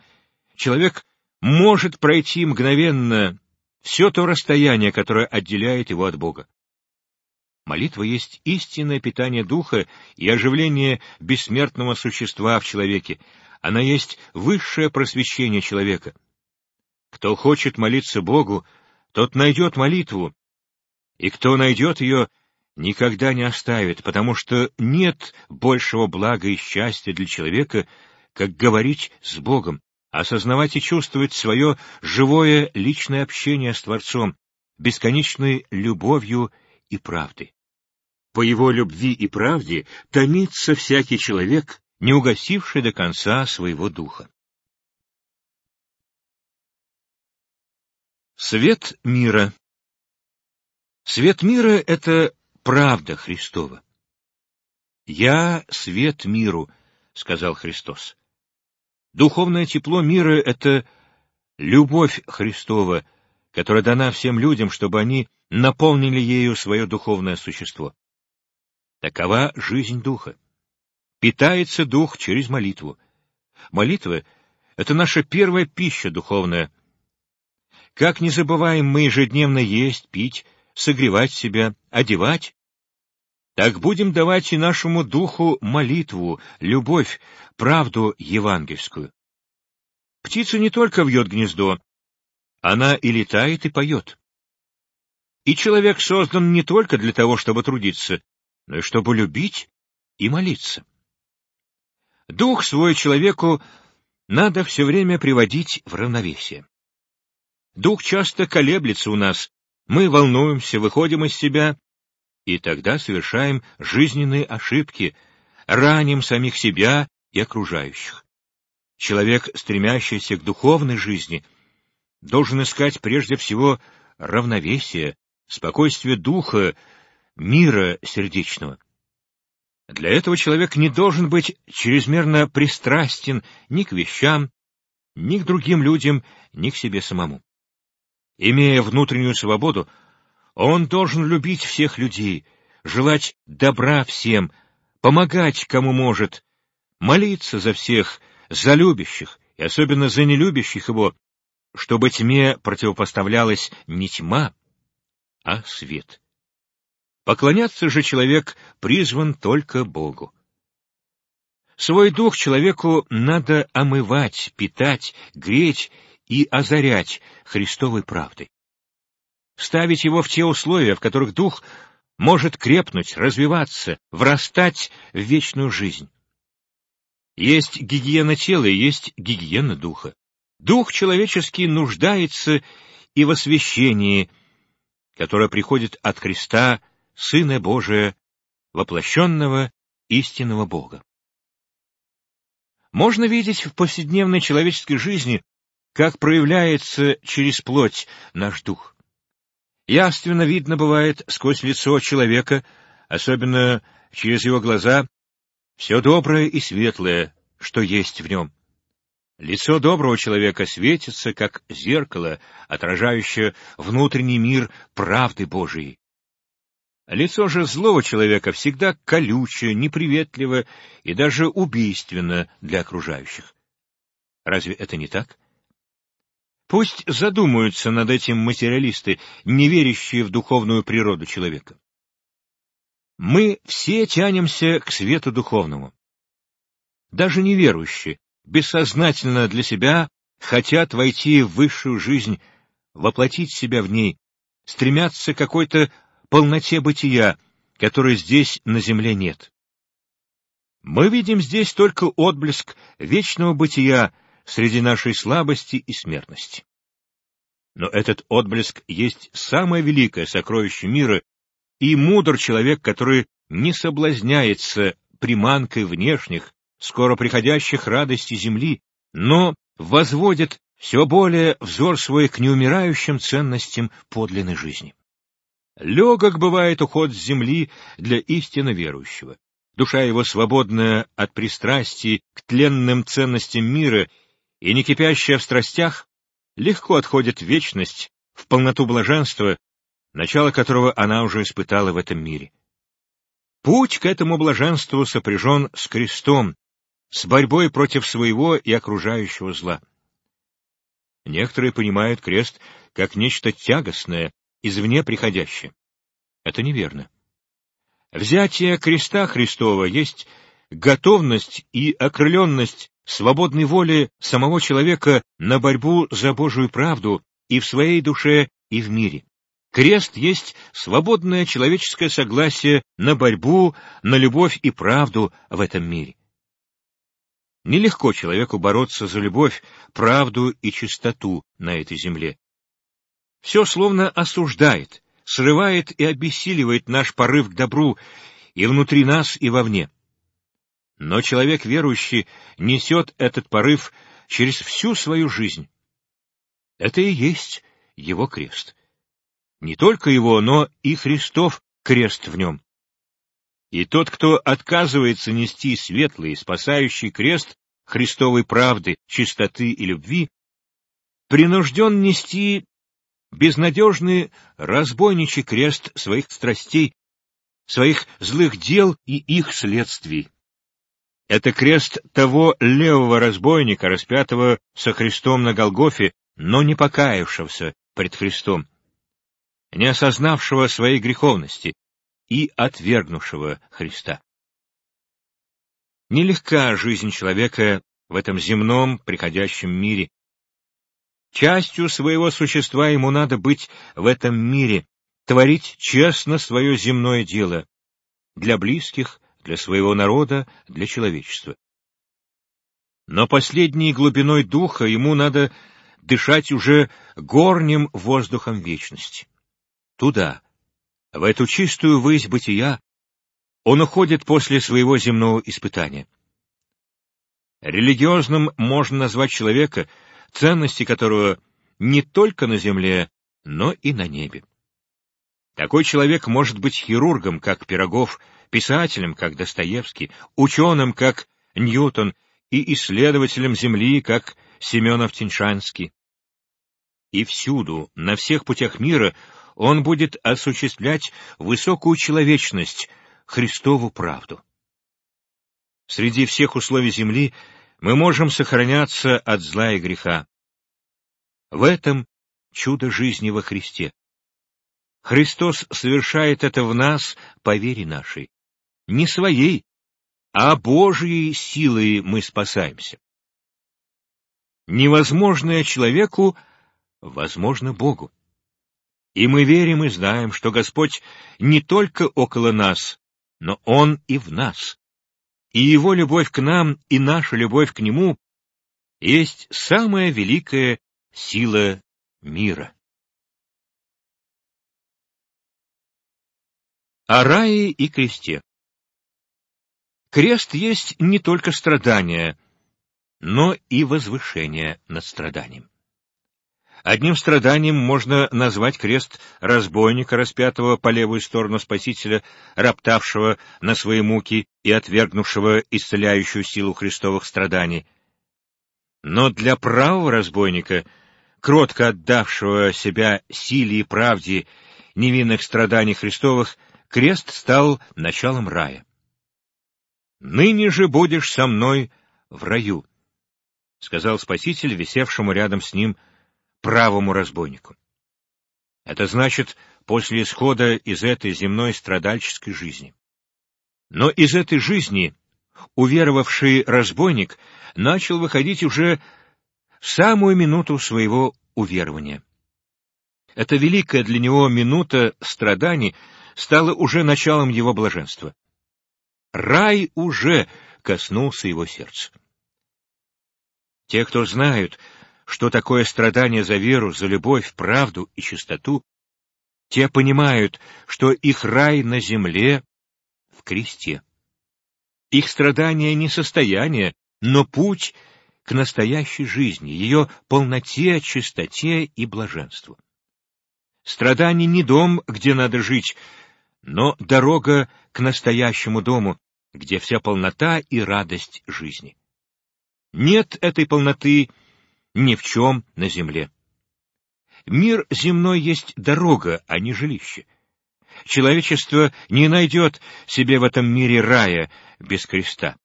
человек может пройти мгновенно все то расстояние, которое отделяет его от Бога. Молитва есть истинное питание духа и оживление бессмертного существа в человеке. Она есть высшее просвещение человека. Кто хочет молиться Богу, тот найдет молитву, и кто найдет ее, никогда не оставит, потому что нет большего блага и счастья для человека, как говорить с Богом, осознавать и чувствовать свое живое личное общение с Творцом, бесконечной любовью и правдой. По его любви и правде томится всякий человек, не угасивший до конца своего духа. Свет мира Свет мира — это правда Христова. «Я — свет миру», — сказал Христос. Духовное тепло мира — это любовь Христова, которая дана всем людям, чтобы они наполнили ею свое духовное существо. Такова жизнь духа. Питается дух через молитву. Молитва — это наша первая пища духовная. как не забываем мы ежедневно есть, пить, согревать себя, одевать, так будем давать и нашему духу молитву, любовь, правду евангельскую. Птица не только вьет гнездо, она и летает, и поет. И человек создан не только для того, чтобы трудиться, но и чтобы любить и молиться. Дух свой человеку надо все время приводить в равновесие. Дух часто колеблется у нас, мы волнуемся, выходим из себя, и тогда совершаем жизненные ошибки, раним самих себя и окружающих. Человек, стремящийся к духовной жизни, должен искать прежде всего равновесие, спокойствие духа, мира сердечного. Для этого человек не должен быть чрезмерно пристрастен ни к вещам, ни к другим людям, ни к себе самому. Имея внутреннюю свободу, он должен любить всех людей, желать добра всем, помогать кому может, молиться за всех, за любящих и особенно за нелюбящих его, чтобы тьме противопоставлялась не тьма, а свет. Поклоняться же человек призван только Богу. Свой дух человеку надо омывать, питать, греть и озарять Христовой правдой. Ставить его в те условия, в которых дух может крепнуть, развиваться, врастать в вечную жизнь. Есть гигиена тела и есть гигиена духа. Дух человеческий нуждается и в освящении, которое приходит от Христа, Сына Божия, воплощенного истинного Бога. Можно видеть в повседневной человеческой жизни, как проявляется через плоть наш дух. Явственно видно бывает сквозь лицо человека, особенно через его глаза, все доброе и светлое, что есть в нем. Лицо доброго человека светится, как зеркало, отражающее внутренний мир правды Божией. Лицо же злого человека всегда колючее, неприветливо и даже убийственно для окружающих. Разве это не так? Пусть задумаются над этим материалисты, не верящие в духовную природу человека. Мы все тянемся к свету духовному. Даже неверующие, бессознательно для себя, хотят войти в высшую жизнь, воплотить себя в ней, стремятся к какой-то полноте бытия, которой здесь на земле нет. Мы видим здесь только отблеск вечного бытия, среди нашей слабости и смертности. Но этот отблеск есть самое великое сокровище мира, и мудр человек, который не соблазняется приманкой внешних, скоро приходящих радостей земли, но возводит все более взор свой к неумирающим ценностям подлинной жизни. Легок бывает уход с земли для истинно верующего. Душа его, свободная от пристрастий к тленным ценностям мира и не кипящая в страстях, легко отходит в вечность, в полноту блаженства, начало которого она уже испытала в этом мире. Путь к этому блаженству сопряжен с крестом, с борьбой против своего и окружающего зла. Некоторые понимают крест как нечто тягостное, извне приходящее. Это неверно. Взятие креста Христова есть готовность и окрыленность свободной воли самого человека на борьбу за Божию правду и в своей душе, и в мире. Крест есть свободное человеческое согласие на борьбу, на любовь и правду в этом мире. Нелегко человеку бороться за любовь, правду и чистоту на этой земле. Все словно осуждает, срывает и обессиливает наш порыв к добру и внутри нас, и вовне. Но человек верующий несет этот порыв через всю свою жизнь. Это и есть его крест. Не только его, но и Христов крест в нем. И тот, кто отказывается нести светлый, спасающий крест Христовой правды, чистоты и любви, принужден нести безнадежный разбойничий крест своих страстей, своих злых дел и их следствий. Это крест того левого разбойника, распятого со Христом на Голгофе, но не покаявшегося, пред Христом, не осознавшего своей греховности и отвергнувшего Христа. Нелегка жизнь человека в этом земном приходящем мире. Частью своего существа ему надо быть в этом мире, творить честно свое земное дело для близких, для своего народа, для человечества. Но последней глубиной духа ему надо дышать уже горним воздухом вечности. Туда, в эту чистую высь бытия, он уходит после своего земного испытания. Религиозным можно назвать человека, ценности которого не только на земле, но и на небе. Такой человек может быть хирургом, как Пирогов, писателем, как Достоевский, ученым, как Ньютон, и исследователем Земли, как Семенов-Тиньшанский. И всюду, на всех путях мира, он будет осуществлять высокую человечность, Христову правду. Среди всех условий земли мы можем сохраняться от зла и греха. В этом чудо жизни во Христе. Христос совершает это в нас по вере нашей. Не своей, а Божьей силой мы спасаемся. Невозможное человеку возможно Богу. И мы верим и знаем, что Господь не только около нас, но Он и в нас. И Его любовь к нам и наша любовь к Нему есть самая великая сила мира. О рае и кресте Крест есть не только страдание, но и возвышение над страданием. Одним страданием можно назвать крест разбойника, распятого по левую сторону Спасителя, роптавшего на свои муки и отвергнувшего исцеляющую силу христовых страданий. Но для правого разбойника, кротко отдавшего себя силе и правде невинных страданий Христовых, крест стал началом рая. «Ныне же будешь со мной в раю», — сказал Спаситель, висевшему рядом с ним, — правому разбойнику. Это значит, после исхода из этой земной страдальческой жизни. Но из этой жизни уверовавший разбойник начал выходить уже в самую минуту своего уверования. Эта великая для него минута страданий стала уже началом его блаженства. Рай уже коснулся его сердца. Те, кто знают, что такое страдание за веру, за любовь, правду и чистоту, те понимают, что их рай на земле в кресте. Их страдание не состояние, но путь к настоящей жизни, ее полноте, чистоте и блаженству. Страдание не дом, где надо жить, но дорога к настоящему дому, где вся полнота и радость жизни. Нет этой полноты ни в чем на земле. Мир земной есть дорога, а не жилище. Человечество не найдет себе в этом мире рая без креста.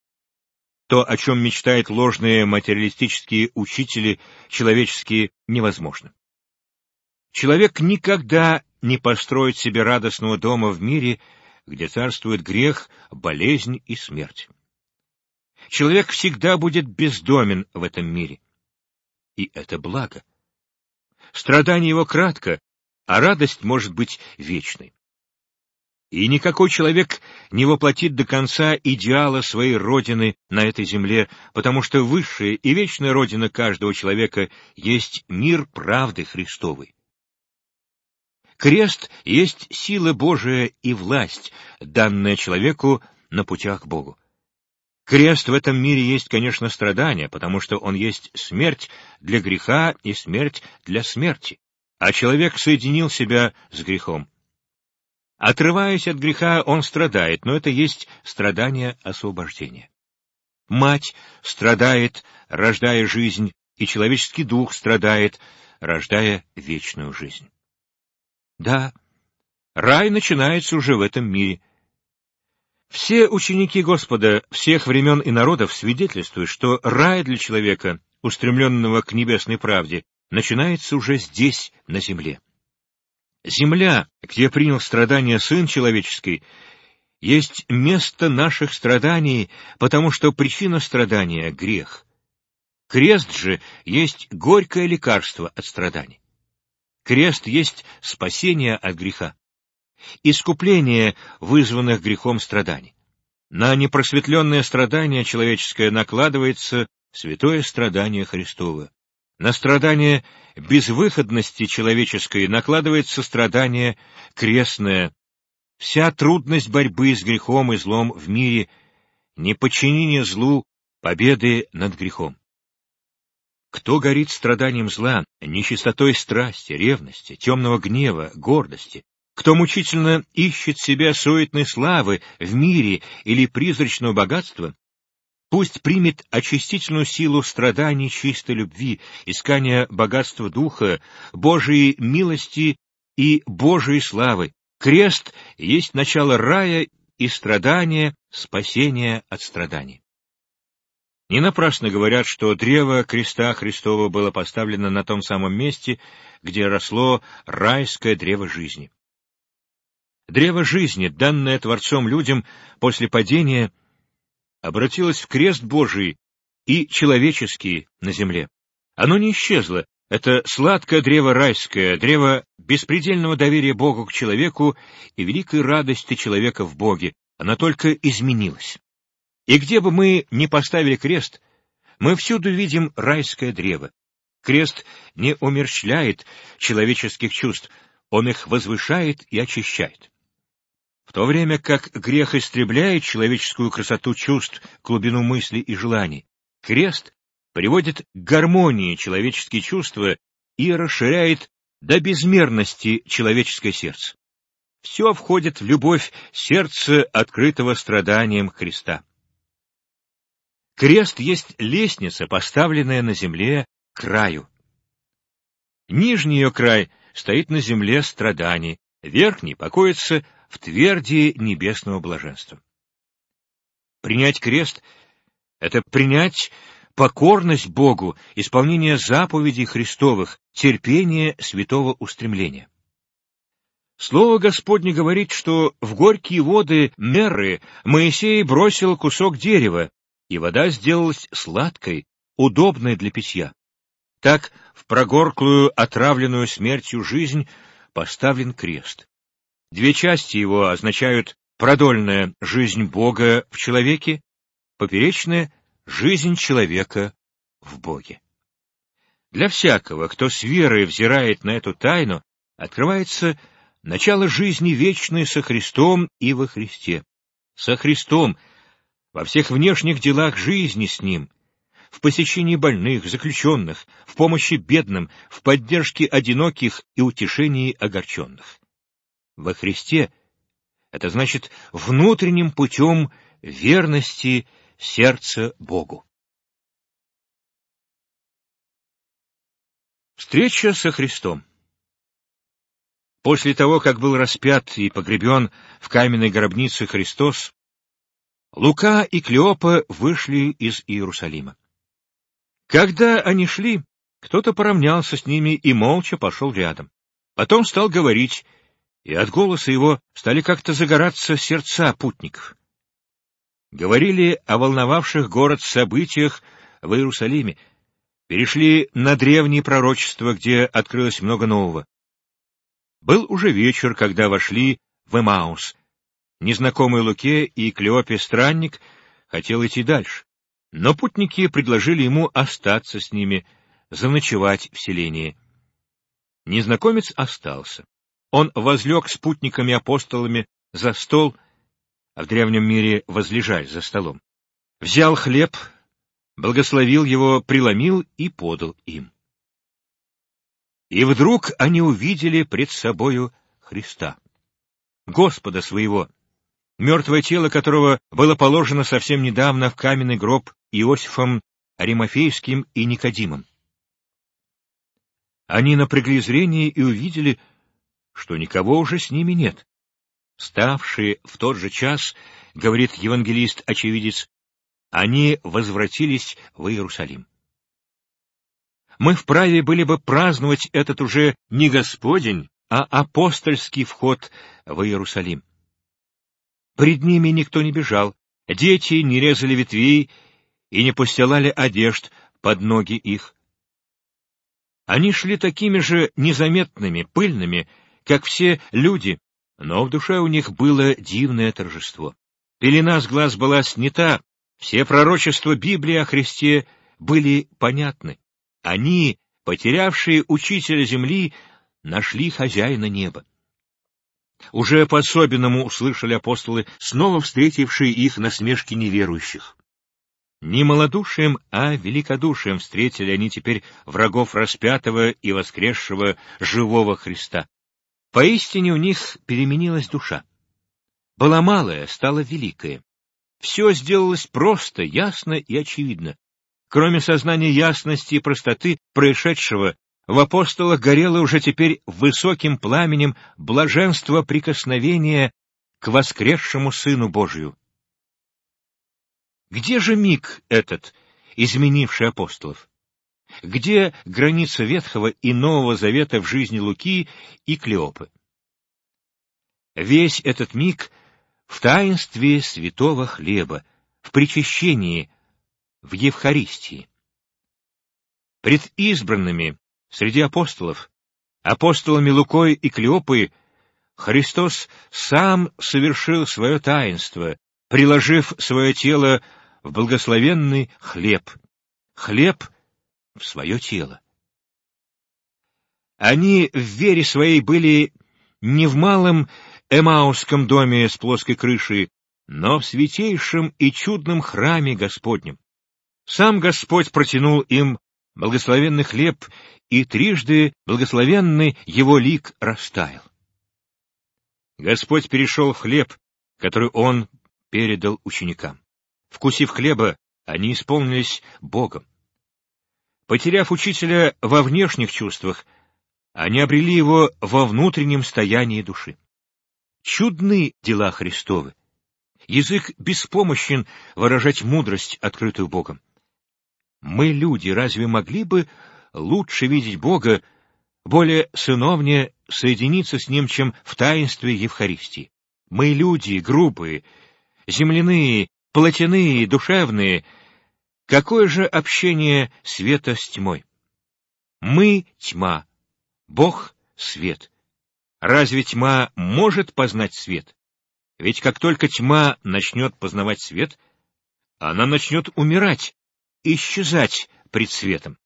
То, о чем мечтают ложные материалистические учители, человеческие, невозможно. Человек никогда не построит себе радостного дома в мире, где царствует грех, болезнь и смерть. Человек всегда будет бездомен в этом мире и это благо. Страдание его кратко, а радость может быть вечной. И никакой человек не воплотит до конца идеала своей родины на этой земле, потому что высшая и вечная родина каждого человека есть мир правды Христовой. Крест есть сила Божия и власть, данная человеку на путях к Богу. Крест в этом мире есть, конечно, страдание, потому что он есть смерть для греха и смерть для смерти. А человек соединил себя с грехом. Отрываясь от греха, он страдает, но это есть страдание освобождения. Мать страдает, рождая жизнь, и человеческий дух страдает, рождая вечную жизнь. Да, рай начинается уже в этом мире, все ученики Господа всех времен и народов свидетельствуют, что рай для человека, устремленного к небесной правде, начинается уже здесь, на земле. Земля, где принял страдания Сын Человеческий, есть место наших страданий, потому что причина страдания — грех. Крест же есть горькое лекарство от страданий. Крест есть спасение от греха, искупление вызванных грехом страданий. На непросветленное страдание человеческое накладывается святое страдание Христово. На страдание безвыходности человеческой накладывается страдание крестное. Вся трудность борьбы с грехом и злом в мире — неподчинение злу, победы над грехом. Кто горит страданием зла, нечистотой страсти, ревности, темного гнева, гордости, кто мучительно ищет себя суетной славы в мире или призрачного богатства, пусть примет очистительную силу страданий чистой любви, искания богатства духа, Божией милости и Божией славы. Крест есть начало рая и страдания, спасения от страданий. Не напрасно говорят, что древо креста Христова было поставлено на том самом месте, где росло райское древо жизни. Древо жизни, данное Творцом людям после падения, обратилось в крест Божий и человеческий на земле. Оно не исчезло, это сладкое древо райское, древо беспредельного доверия Богу к человеку и великой радости человека в Боге, оно только изменилось. И где бы мы ни поставили крест, мы всюду видим райское древо. Крест не умерщвляет человеческих чувств, он их возвышает и очищает. В то время как грех истребляет человеческую красоту чувств, глубину мыслей и желаний, крест приводит к гармонии человеческие чувства и расширяет до безмерности человеческое сердце. Все входит в любовь сердца, открытого страданием Христа. Крест есть лестница, поставленная на земле краю. Нижний ее край стоит на земле страданий, верхний покоится в тверди небесного блаженства. Принять крест — это принять покорность Богу, исполнение заповедей Христовых, терпение святого устремления. Слово Господне говорит, что в горькие воды Мерры Моисей бросил кусок дерева, и вода сделалась сладкой, удобной для питья. Так в прогорклую, отравленную смертью жизнь поставлен крест. Две части его означают продольная жизнь Бога в человеке, поперечная жизнь человека в Боге. Для всякого, кто с верой взирает на эту тайну, открывается начало жизни вечной со Христом и во Христе. Со Христом во всех внешних делах жизни с ним, в посещении больных, заключенных, в помощи бедным, в поддержке одиноких и утешении огорченных. Во Христе это значит внутренним путем верности сердца Богу. Встреча со Христом После того, как был распят и погребен в каменной гробнице Христос, Лука и Клеопа вышли из Иерусалима. Когда они шли, кто-то поравнялся с ними и молча пошел рядом. Потом стал говорить, и от голоса его стали как-то загораться сердца путников. Говорили о волновавших город событиях в Иерусалиме, перешли на древние пророчества, где открылось много нового. Был уже вечер, когда вошли в Эмаус, Незнакомый Луке и Клеопе странник хотел идти дальше, но путники предложили ему остаться с ними, заночевать в селении. Незнакомец остался. Он возлег с путниками-апостолами за стол, а в древнем мире возлежать за столом. Взял хлеб, благословил его, преломил и подал им. И вдруг они увидели пред собою Христа, Господа своего, мертвое тело которого было положено совсем недавно в каменный гроб Иосифом Аримофейским и Никодимом. Они напрягли зрение и увидели, что никого уже с ними нет. Ставшие в тот же час, говорит евангелист-очевидец, они возвратились в Иерусалим. мы вправе были бы праздновать этот уже не Господень, а апостольский вход в Иерусалим. Пред ними никто не бежал, дети не резали ветвей и не постилали одежд под ноги их. Они шли такими же незаметными, пыльными, как все люди, но в душе у них было дивное торжество. Пелена с глаз была снята, все пророчества Библии о Христе были понятны. Они, потерявшие учителя земли, нашли хозяина неба. Уже по-особенному услышали апостолы, снова встретившие их на смешке неверующих. Не малодушием, а великодушием встретили они теперь врагов распятого и воскресшего живого Христа. Поистине у них переменилась душа. Была малая, стала великая. Все сделалось просто, ясно и очевидно. Кроме сознания ясности и простоты происшедшего, в апостолах горело уже теперь высоким пламенем блаженство прикосновения к воскресшему Сыну Божию. Где же миг этот, изменивший апостолов? Где граница Ветхого и Нового Завета в жизни Луки и Клеопы? Весь этот миг в таинстве святого хлеба, в причащении, в Евхаристии. Пред избранными среди апостолов, апостолами Лукой и Клеопой, Христос сам совершил свое таинство, приложив свое тело в благословенный хлеб, хлеб в свое тело. Они в вере своей были не в малом Эмаусском доме с плоской крышей, но в святейшем и чудном храме Господнем. Сам Господь протянул им благословенный хлеб, и трижды благословенный его лик растаял. Господь перешел в хлеб, который он передал ученикам. Вкусив хлеба, они исполнились Богом. Потеряв учителя во внешних чувствах, они обрели его во внутреннем стоянии души. Чудны дела Христовы. Язык беспомощен выражать мудрость, открытую Богом. Мы, люди, разве могли бы лучше видеть Бога, более сыновнее соединиться с Ним, чем в таинстве Евхаристии? Мы, люди, грубые, земляные, плотяные, душевные, какое же общение света с тьмой? Мы — тьма, Бог — свет. Разве тьма может познать свет? Ведь как только тьма начнет познавать свет, она начнет умирать, исчезать пред светом.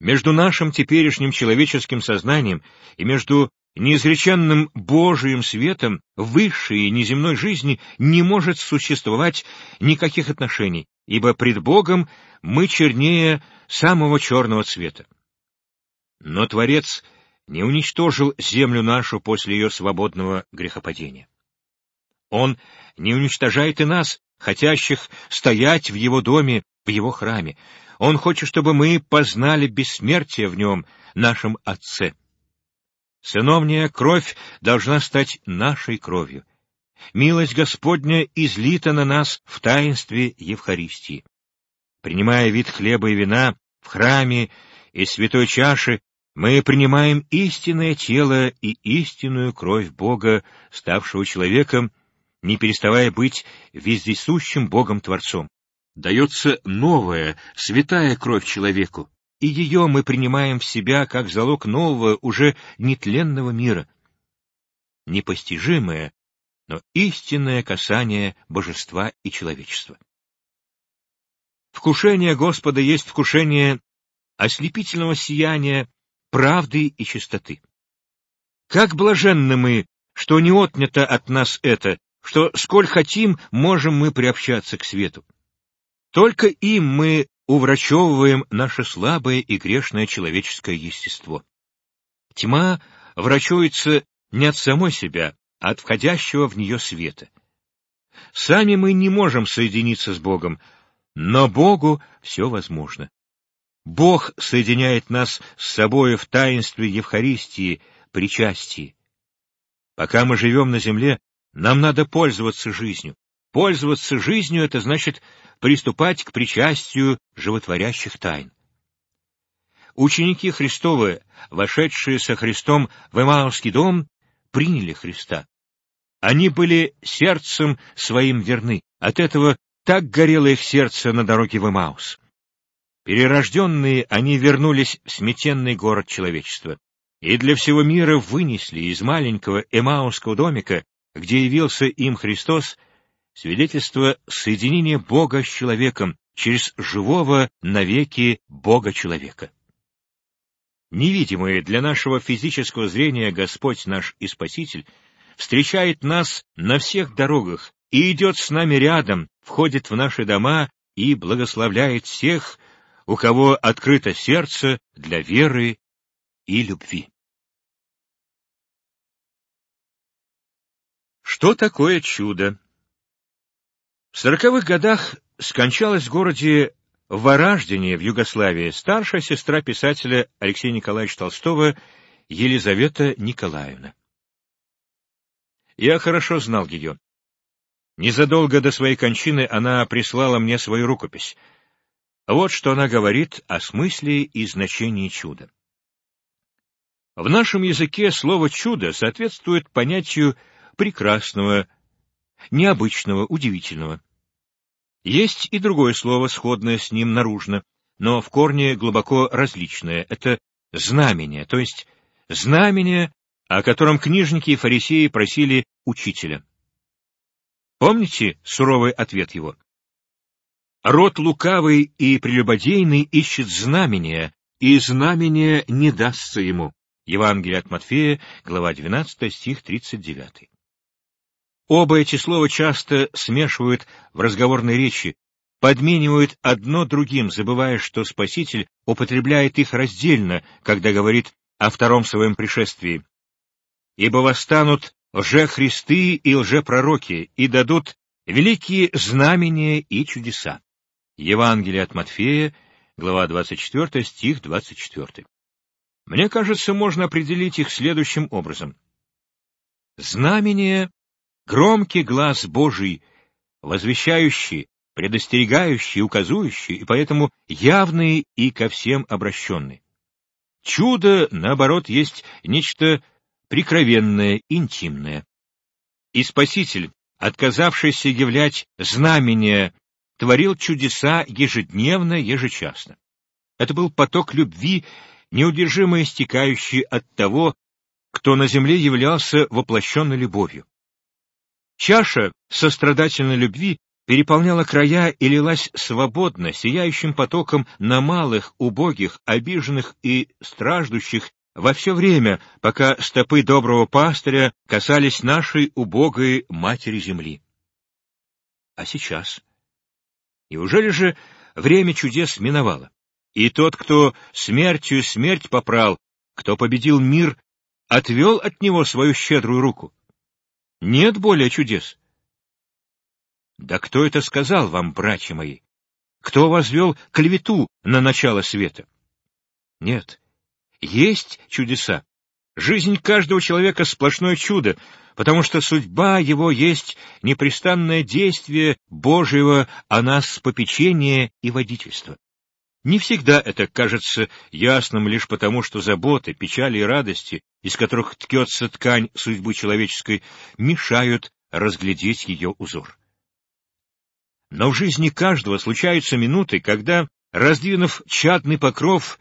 Между нашим теперешним человеческим сознанием и между неизреченным Божиим светом высшей неземной жизни не может существовать никаких отношений, ибо пред Богом мы чернее самого черного цвета. Но Творец — не уничтожил землю нашу после ее свободного грехопадения. Он не уничтожает и нас, хотящих стоять в его доме, в его храме. Он хочет, чтобы мы познали бессмертие в нем, нашем Отце. Сыновняя кровь должна стать нашей кровью. Милость Господня излита на нас в таинстве Евхаристии. Принимая вид хлеба и вина в храме и святой чаши, мы принимаем истинное тело и истинную кровь Бога, ставшего человеком, не переставая быть вездесущим Богом-творцом. Дается новая, святая кровь человеку, и ее мы принимаем в себя как залог нового, уже нетленного мира. Непостижимое, но истинное касание божества и человечества. Вкушение Господа есть вкушение ослепительного сияния правды и чистоты. Как блаженны мы, что не отнято от нас это, что, сколь хотим, можем мы приобщаться к свету. Только им мы уврачевываем наше слабое и грешное человеческое естество. Тьма врачуется не от самой себя, а от входящего в нее света. Сами мы не можем соединиться с Богом, но Богу все возможно. Бог соединяет нас с собой в таинстве Евхаристии, причастии. Пока мы живем на земле, нам надо пользоваться жизнью. Пользоваться жизнью — это значит приступать к причастию животворящих тайн. ученики Христовы, вошедшие со Христом в Эмаусский дом, приняли Христа. Они были сердцем своим верны. От этого так горело их сердце на дороге в Эмаус. Перерожденные, они вернулись в сметенный город человечества и для всего мира вынесли из маленького Эмаусского домика, где явился им Христос, свидетельство соединения Бога с человеком через живого навеки Бога-человека. Невидимый для нашего физического зрения Господь наш и Спаситель встречает нас на всех дорогах и идет с нами рядом, входит в наши дома и благословляет всех, у кого открыто сердце для веры и любви. Что такое чудо? В сороковых годах скончалась в городе Вараждине в Югославии старшая сестра писателя Алексея Николаевича Толстого Елизавета Николаевна. Я хорошо знал ее. Незадолго до своей кончины она прислала мне свою рукопись. Вот что она говорит о смысле и значении чуда. В нашем языке слово «чудо» соответствует понятию прекрасного, необычного, удивительного. Есть и другое слово, сходное с ним наружно, но в корне глубоко различное. Это знамение, то есть знамение, о котором книжники и фарисеи просили учителя. Помните суровый ответ его? Род лукавый и прелюбодейный ищет знамения, и знамение не дастся ему. Евангелие от Матфея, глава 12, стих 39. Оба эти слова часто смешивают в разговорной речи, подменивают одно другим, забывая, что Спаситель употребляет их раздельно, когда говорит о втором своем пришествии. «Ибо восстанут лже-христы и лже-пророки, и дадут великие знамения и чудеса». Евангелие от Матфея, глава 24, стих 24. Мне кажется, можно определить их следующим образом. Знамение — громкий глаз Божий, возвещающий, предостерегающий, указующий, и поэтому явный и ко всем обращенный. Чудо, наоборот, есть нечто прикровенное, интимное. И Спаситель, отказавшийся являть знамения, творил чудеса ежедневно, ежечасно. Это был поток любви неудержимо истекающий от того, кто на земле являлся воплощенной любовью. Чаша сострадательной любви переполняла края и лилась свободно, сияющим потоком на малых, убогих, обиженных и страждущих во все время, пока стопы доброго пастыря касались нашей убогой матери земли. А сейчас? Неужели же время чудес миновало? И тот, кто смертью смерть попрал, кто победил мир, отвел от него свою щедрую руку. Нет более чудес. Да кто это сказал вам, братья мои? Кто возвел клевету на начало света? Нет, есть чудеса. Жизнь каждого человека — сплошное чудо, потому что судьба его есть непрестанное действие Божьего о нас попечения и водительства. Не всегда это кажется ясным лишь потому, что заботы, печали и радости, из которых ткется ткань судьбы человеческой, мешают разглядеть ее узор. Но в жизни каждого случаются минуты, когда, раздвинув чадный покров,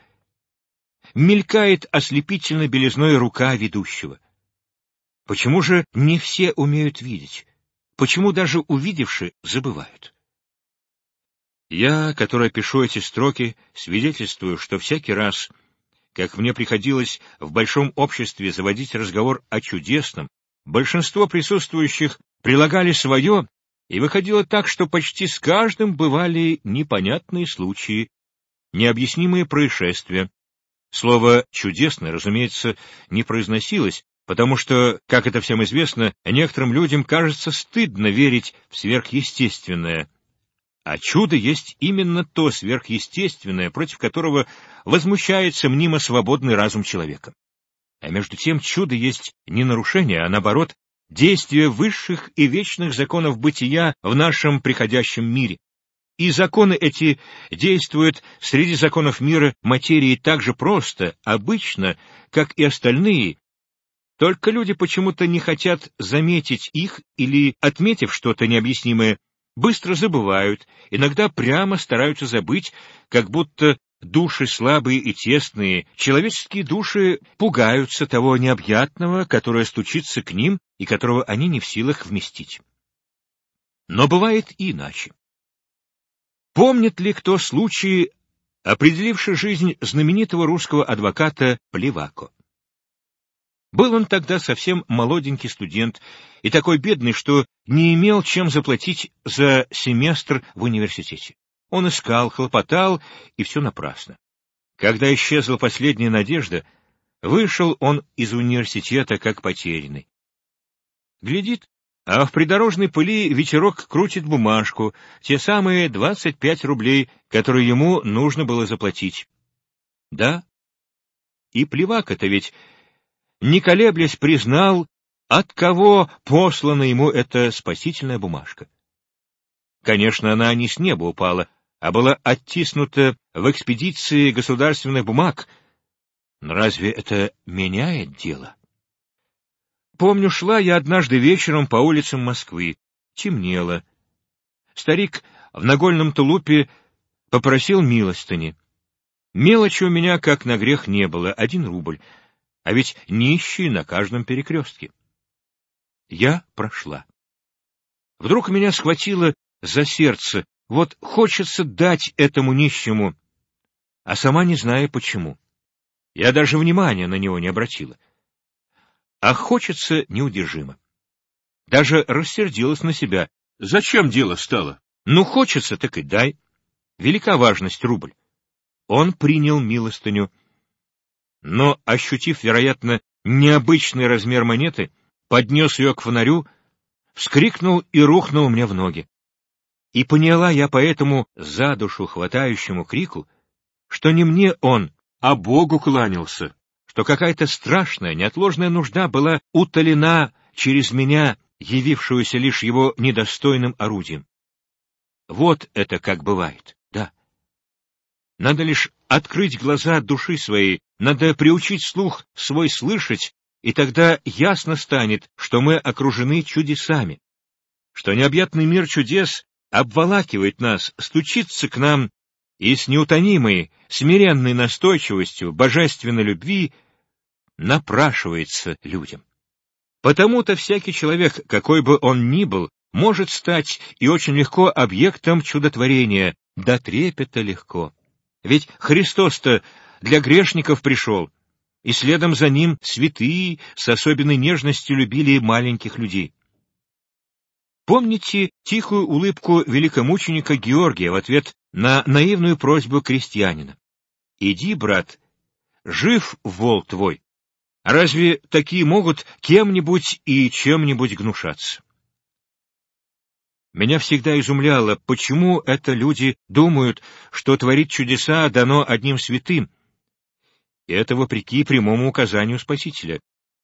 мелькает ослепительно белизной рука ведущего. Почему же не все умеют видеть? Почему даже увидевши забывают? Я, который пишу эти строки, свидетельствую, что всякий раз, как мне приходилось в большом обществе заводить разговор о чудесном, большинство присутствующих прилагали свое, и выходило так, что почти с каждым бывали непонятные случаи, необъяснимые происшествия. Слово «чудесное», разумеется, не произносилось, потому что, как это всем известно, некоторым людям кажется стыдно верить в сверхъестественное — а чудо есть именно то сверхъестественное, против которого возмущается мнимо свободный разум человека. А между тем чудо есть не нарушение, а наоборот, действие высших и вечных законов бытия в нашем приходящем мире. и законы эти действуют среди законов мира материи так же просто, обычно, как и остальные, только люди почему-то не хотят заметить их или, отметив что-то необъяснимое, быстро забывают, иногда прямо стараются забыть, как будто души слабые и тесные, человеческие души пугаются того необъятного, которое стучится к ним и которого они не в силах вместить. Но бывает и иначе. Помнит ли кто случай, определивший жизнь знаменитого русского адвоката Плевако? Был он тогда совсем молоденький студент и такой бедный, что не имел чем заплатить за семестр в университете. Он искал, хлопотал, и все напрасно. Когда исчезла последняя надежда, вышел он из университета как потерянный. Глядит, а в придорожной пыли ветерок крутит бумажку, те самые двадцать пять рублей, которые ему нужно было заплатить. Да, и плевак это ведь, не колеблясь, признал, от кого послана ему эта спасительная бумажка. Конечно, она не с неба упала, а была оттиснута в экспедиции государственных бумаг. Но разве это меняет дело? Помню, шла я однажды вечером по улицам Москвы. Темнело. Старик в нагольном тулупе попросил милостыни. Мелочи у меня, как на грех, не было, один рубль, а ведь нищие на каждом перекрестке. Я прошла. Вдруг меня схватило за сердце, вот хочется дать этому нищему, а сама не знаю почему. Я даже внимания на него не обратила а хочется неудержимо. Даже рассердилась на себя. Зачем дело стало? Ну, хочется, так и дай. Велика важность рубль. Он принял милостыню. Но, ощутив, вероятно, необычный размер монеты, поднес ее к фонарю, вскрикнул и рухнул мне в ноги. И поняла я по этому за душу хватающему крику, что не мне он, а Богу кланялся что какая-то страшная, неотложная нужда была утолена через меня, явившуюся лишь его недостойным орудием. Вот это как бывает. Надо лишь открыть глаза души своей, надо приучить слух свой слышать, и тогда ясно станет, что мы окружены чудесами, что необъятный мир чудес обволакивает нас, стучится к нам и с неутомимой, смиренной настойчивостью божественной любви напрашивается людям. Потому-то всякий человек, какой бы он ни был, может стать и очень легко объектом чудотворения, да трепета легко. Ведь Христос-то для грешников пришел, и следом за ним святые с особенной нежностью любили маленьких людей. Помните тихую улыбку великомученика Георгия в ответ на наивную просьбу крестьянина? «Иди, брат, жив вол твой». Разве такие могут кем-нибудь и чем-нибудь гнушаться? Меня всегда изумляло, почему это люди думают, что творить чудеса дано одним святым, и это вопреки прямому указанию Спасителя.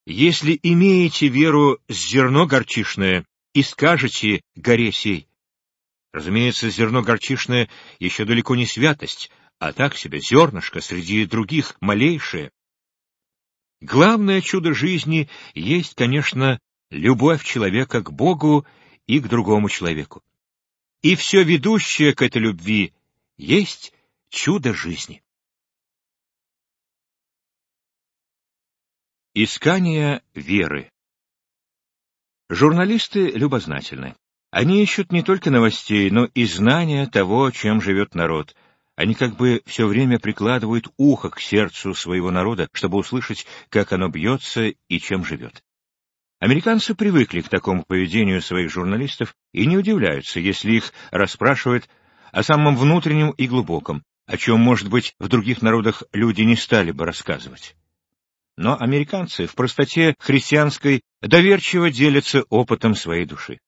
Если имеете веру с зерно горчишное и скажете горе сей. Разумеется, зерно горчишное еще далеко не святость, а так себе зернышко среди других малейшее. Главное чудо жизни есть, конечно, любовь человека к Богу и к другому человеку. И все ведущее к этой любви есть чудо жизни. Искание веры Журналисты любознательны. Они ищут не только новостей, но и знания того, чем живет народ, они как бы все время прикладывают ухо к сердцу своего народа, чтобы услышать, как оно бьется и чем живет. Американцы привыкли к такому поведению своих журналистов и не удивляются, если их расспрашивают о самом внутреннем и глубоком, о чем, может быть, в других народах люди не стали бы рассказывать. Но американцы в простоте христианской доверчиво делятся опытом своей души.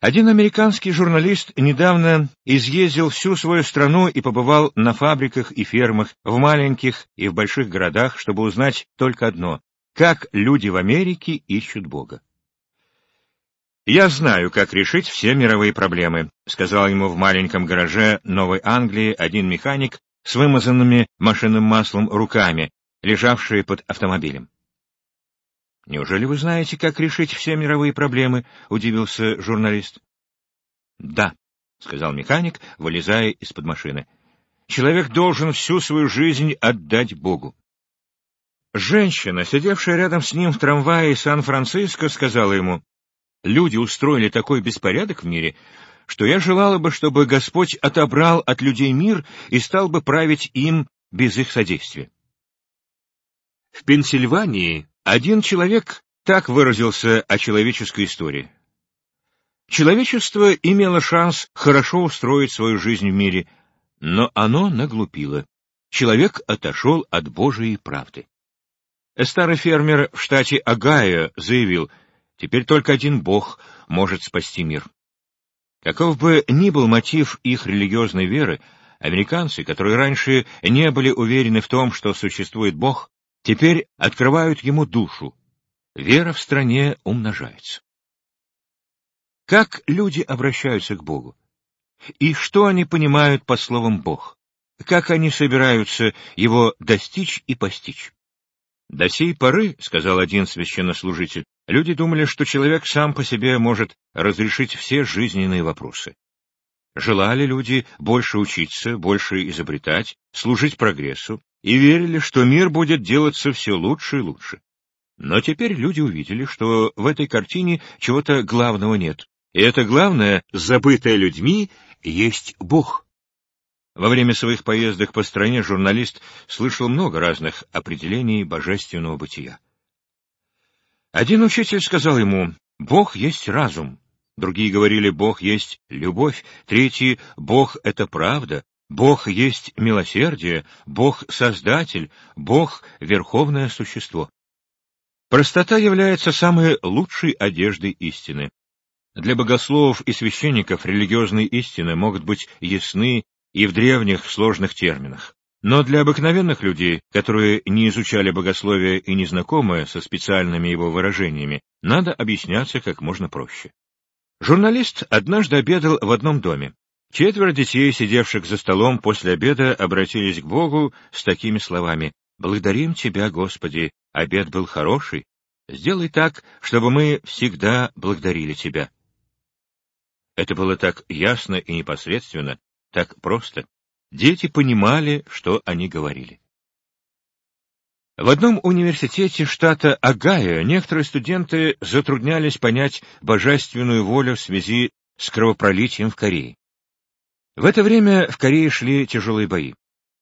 Один американский журналист недавно изъездил всю свою страну и побывал на фабриках и фермах, в маленьких и в больших городах, чтобы узнать только одно — как люди в Америке ищут Бога. «Я знаю, как решить все мировые проблемы», — сказал ему в маленьком гараже Новой Англии один механик с вымазанными машинным маслом руками, лежавший под автомобилем. «Неужели вы знаете, как решить все мировые проблемы?» — удивился журналист. «Да», — сказал механик, вылезая из-под машины. «Человек должен всю свою жизнь отдать Богу». Женщина, сидевшая рядом с ним в трамвае Сан-Франциско, сказала ему, «Люди устроили такой беспорядок в мире, что я желала бы, чтобы Господь отобрал от людей мир и стал бы править им без их содействия». В Пенсильвании один человек так выразился о человеческой истории. Человечество имело шанс хорошо устроить свою жизнь в мире, но оно наглупило. Человек отошел от Божией правды. Старый фермер в штате Огайо заявил, теперь только один Бог может спасти мир. Каков бы ни был мотив их религиозной веры, американцы, которые раньше не были уверены в том, что существует Бог, теперь открывают ему душу. Вера в стране умножается. Как люди обращаются к Богу? И что они понимают под словом «Бог»? Как они собираются его достичь и постичь? До сей поры, — сказал один священнослужитель, — люди думали, что человек сам по себе может разрешить все жизненные вопросы. Желали люди больше учиться, больше изобретать, служить прогрессу, и верили, что мир будет делаться все лучше и лучше. Но теперь люди увидели, что в этой картине чего-то главного нет, и это главное, забытое людьми, есть Бог. Во время своих поездок по стране журналист слышал много разных определений божественного бытия. Один учитель сказал ему, «Бог есть разум». Другие говорили, «Бог есть любовь». Третьи, «Бог — это правда». Бог есть милосердие, Бог — Создатель, Бог — Верховное Существо. Простота является самой лучшей одеждой истины. Для богословов и священников религиозные истины могут быть ясны и в древних сложных терминах. Но для обыкновенных людей, которые не изучали богословие и не знакомы со специальными его выражениями, надо объясняться как можно проще. Журналист однажды обедал в одном доме. Четверо детей, сидевших за столом после обеда, обратились к Богу с такими словами «Благодарим Тебя, Господи, обед был хороший. Сделай так, чтобы мы всегда благодарили Тебя». Это было так ясно и непосредственно, так просто. Дети понимали, что они говорили. В одном университете штата Огайо некоторые студенты затруднялись понять божественную волю в связи с кровопролитием в Корее. В это время в Корее шли тяжелые бои.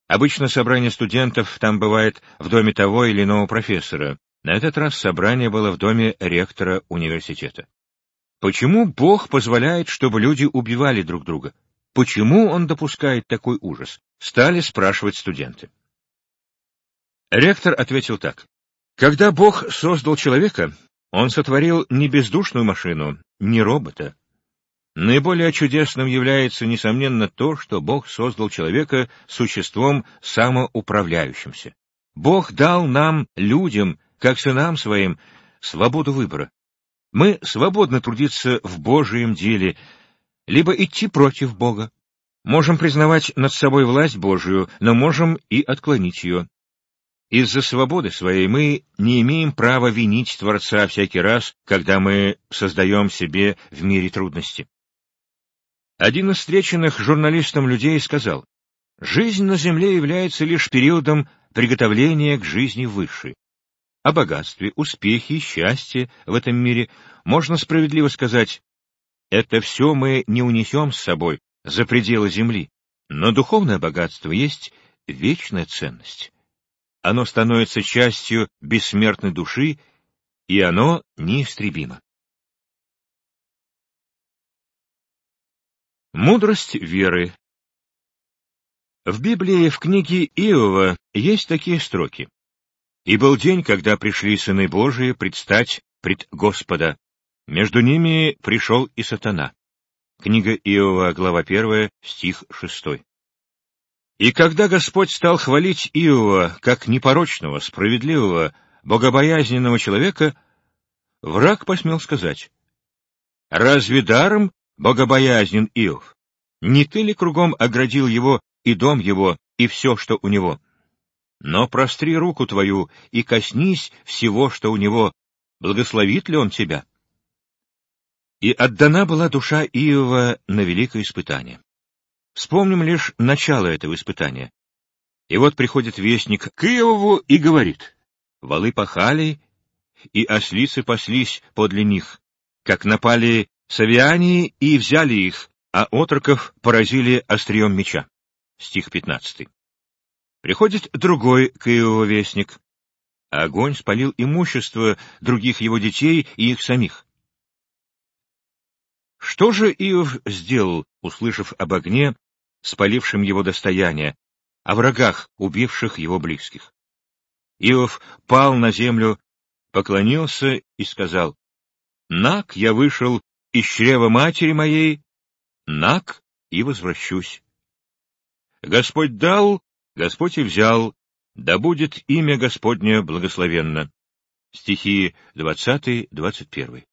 Обычно собрание студентов там бывает в доме того или иного профессора. На этот раз собрание было в доме ректора университета. Почему Бог позволяет, чтобы люди убивали друг друга? Почему Он допускает такой ужас? Стали спрашивать студенты. Ректор ответил так. Когда Бог создал человека, Он сотворил не бездушную машину, не робота. Наиболее чудесным является, несомненно, то, что Бог создал человека существом самоуправляющимся. Бог дал нам, людям, как сынам своим, свободу выбора. Мы свободны трудиться в Божьем деле, либо идти против Бога. Можем признавать над собой власть Божию, но можем и отклонить ее. Из-за свободы своей мы не имеем права винить Творца всякий раз, когда мы создаем себе в мире трудности. Один из встреченных журналистом людей сказал, «Жизнь на земле является лишь периодом приготовления к жизни высшей. О богатстве, успехе и счастье в этом мире можно справедливо сказать, это все мы не унесем с собой за пределы земли, но духовное богатство есть вечная ценность. Оно становится частью бессмертной души, и оно неистребимо. Мудрость веры В Библии в книге Иова есть такие строки. И был день, когда пришли сыны Божии предстать пред Господа. Между ними пришел и сатана. Книга Иова, глава 1, стих 6. И когда Господь стал хвалить Иова как непорочного, справедливого, богобоязненного человека, враг посмел сказать, Разве даром богобоязнен Иов? Не ты ли кругом оградил его и дом его, и все, что у него? Но простри руку твою и коснись всего, что у него. Благословит ли он тебя? И отдана была душа Иова на великое испытание. Вспомним лишь начало этого испытания. И вот приходит вестник к Иову и говорит, «Валы пахали, и ослицы паслись подле них, как напали савиане и взяли их, а отроков поразили острием меча». Стих 15. Приходит другой к Иову вестник. Огонь спалил имущество других его детей и их самих. Что же Иов сделал, услышав об огне, спалившем его достояние, о врагах, убивших его близких? Иов пал на землю, поклонился и сказал, «Нак, я вышел из чрева матери моей, нак и возвращусь. Господь дал, Господь и взял, да будет имя Господне благословенно». Стихи 20-21.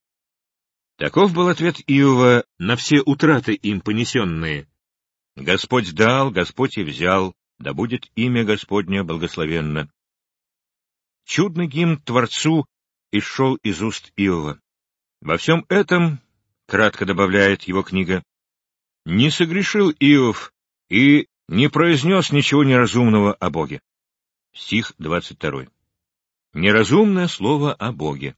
Таков был ответ Иова на все утраты им понесенные. Господь дал, Господь и взял, да будет имя Господне благословенно. Чудный гимн Творцу исшел из уст Иова. Во всем этом, кратко добавляет его книга, не согрешил Иов и не произнес ничего неразумного о Боге. Стих 22. Неразумное слово о Боге.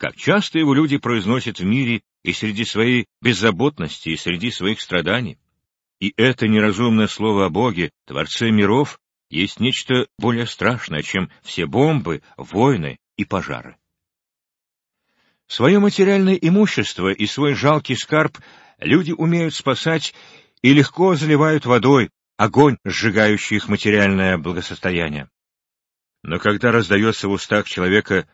Как часто его люди произносят в мире и среди своей беззаботности, и среди своих страданий. И это неразумное слово о Боге, Творце миров, есть нечто более страшное, чем все бомбы, войны и пожары. Свое материальное имущество и свой жалкий скарб люди умеют спасать и легко заливают водой огонь, сжигающий их материальное благосостояние. Но когда раздается в устах человека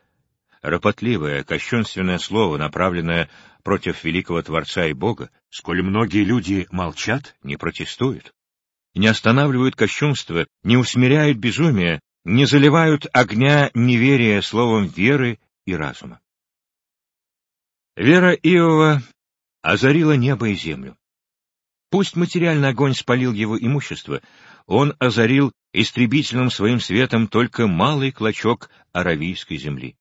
ропотливое, кощунственное слово, направленное против великого Творца и Бога, сколь многие люди молчат, не протестуют, не останавливают кощунство, не усмиряют безумие, не заливают огня неверия словом веры и разума. Вера Иова озарила небо и землю. Пусть материальный огонь спалил его имущество, он озарил истребительным своим светом только малый клочок аравийской земли.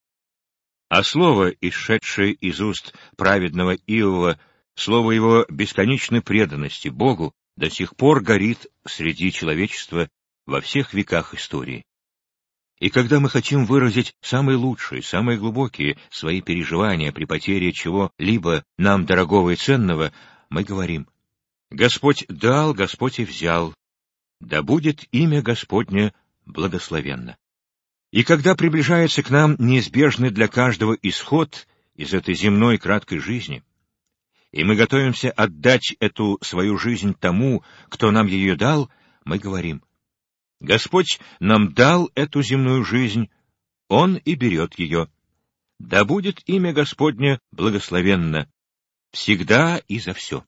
А слово, исшедшее из уст праведного Иова, слово его бесконечной преданности Богу, до сих пор горит среди человечества во всех веках истории. И когда мы хотим выразить самые лучшие, самые глубокие свои переживания при потере чего-либо нам дорогого и ценного, мы говорим «Господь дал, Господь и взял, да будет имя Господне благословенно». И когда приближается к нам неизбежный для каждого исход из этой земной краткой жизни, и мы готовимся отдать эту свою жизнь тому, кто нам ее дал, мы говорим, Господь нам дал эту земную жизнь, Он и берет ее. Да будет имя Господне благословенно, всегда и за все.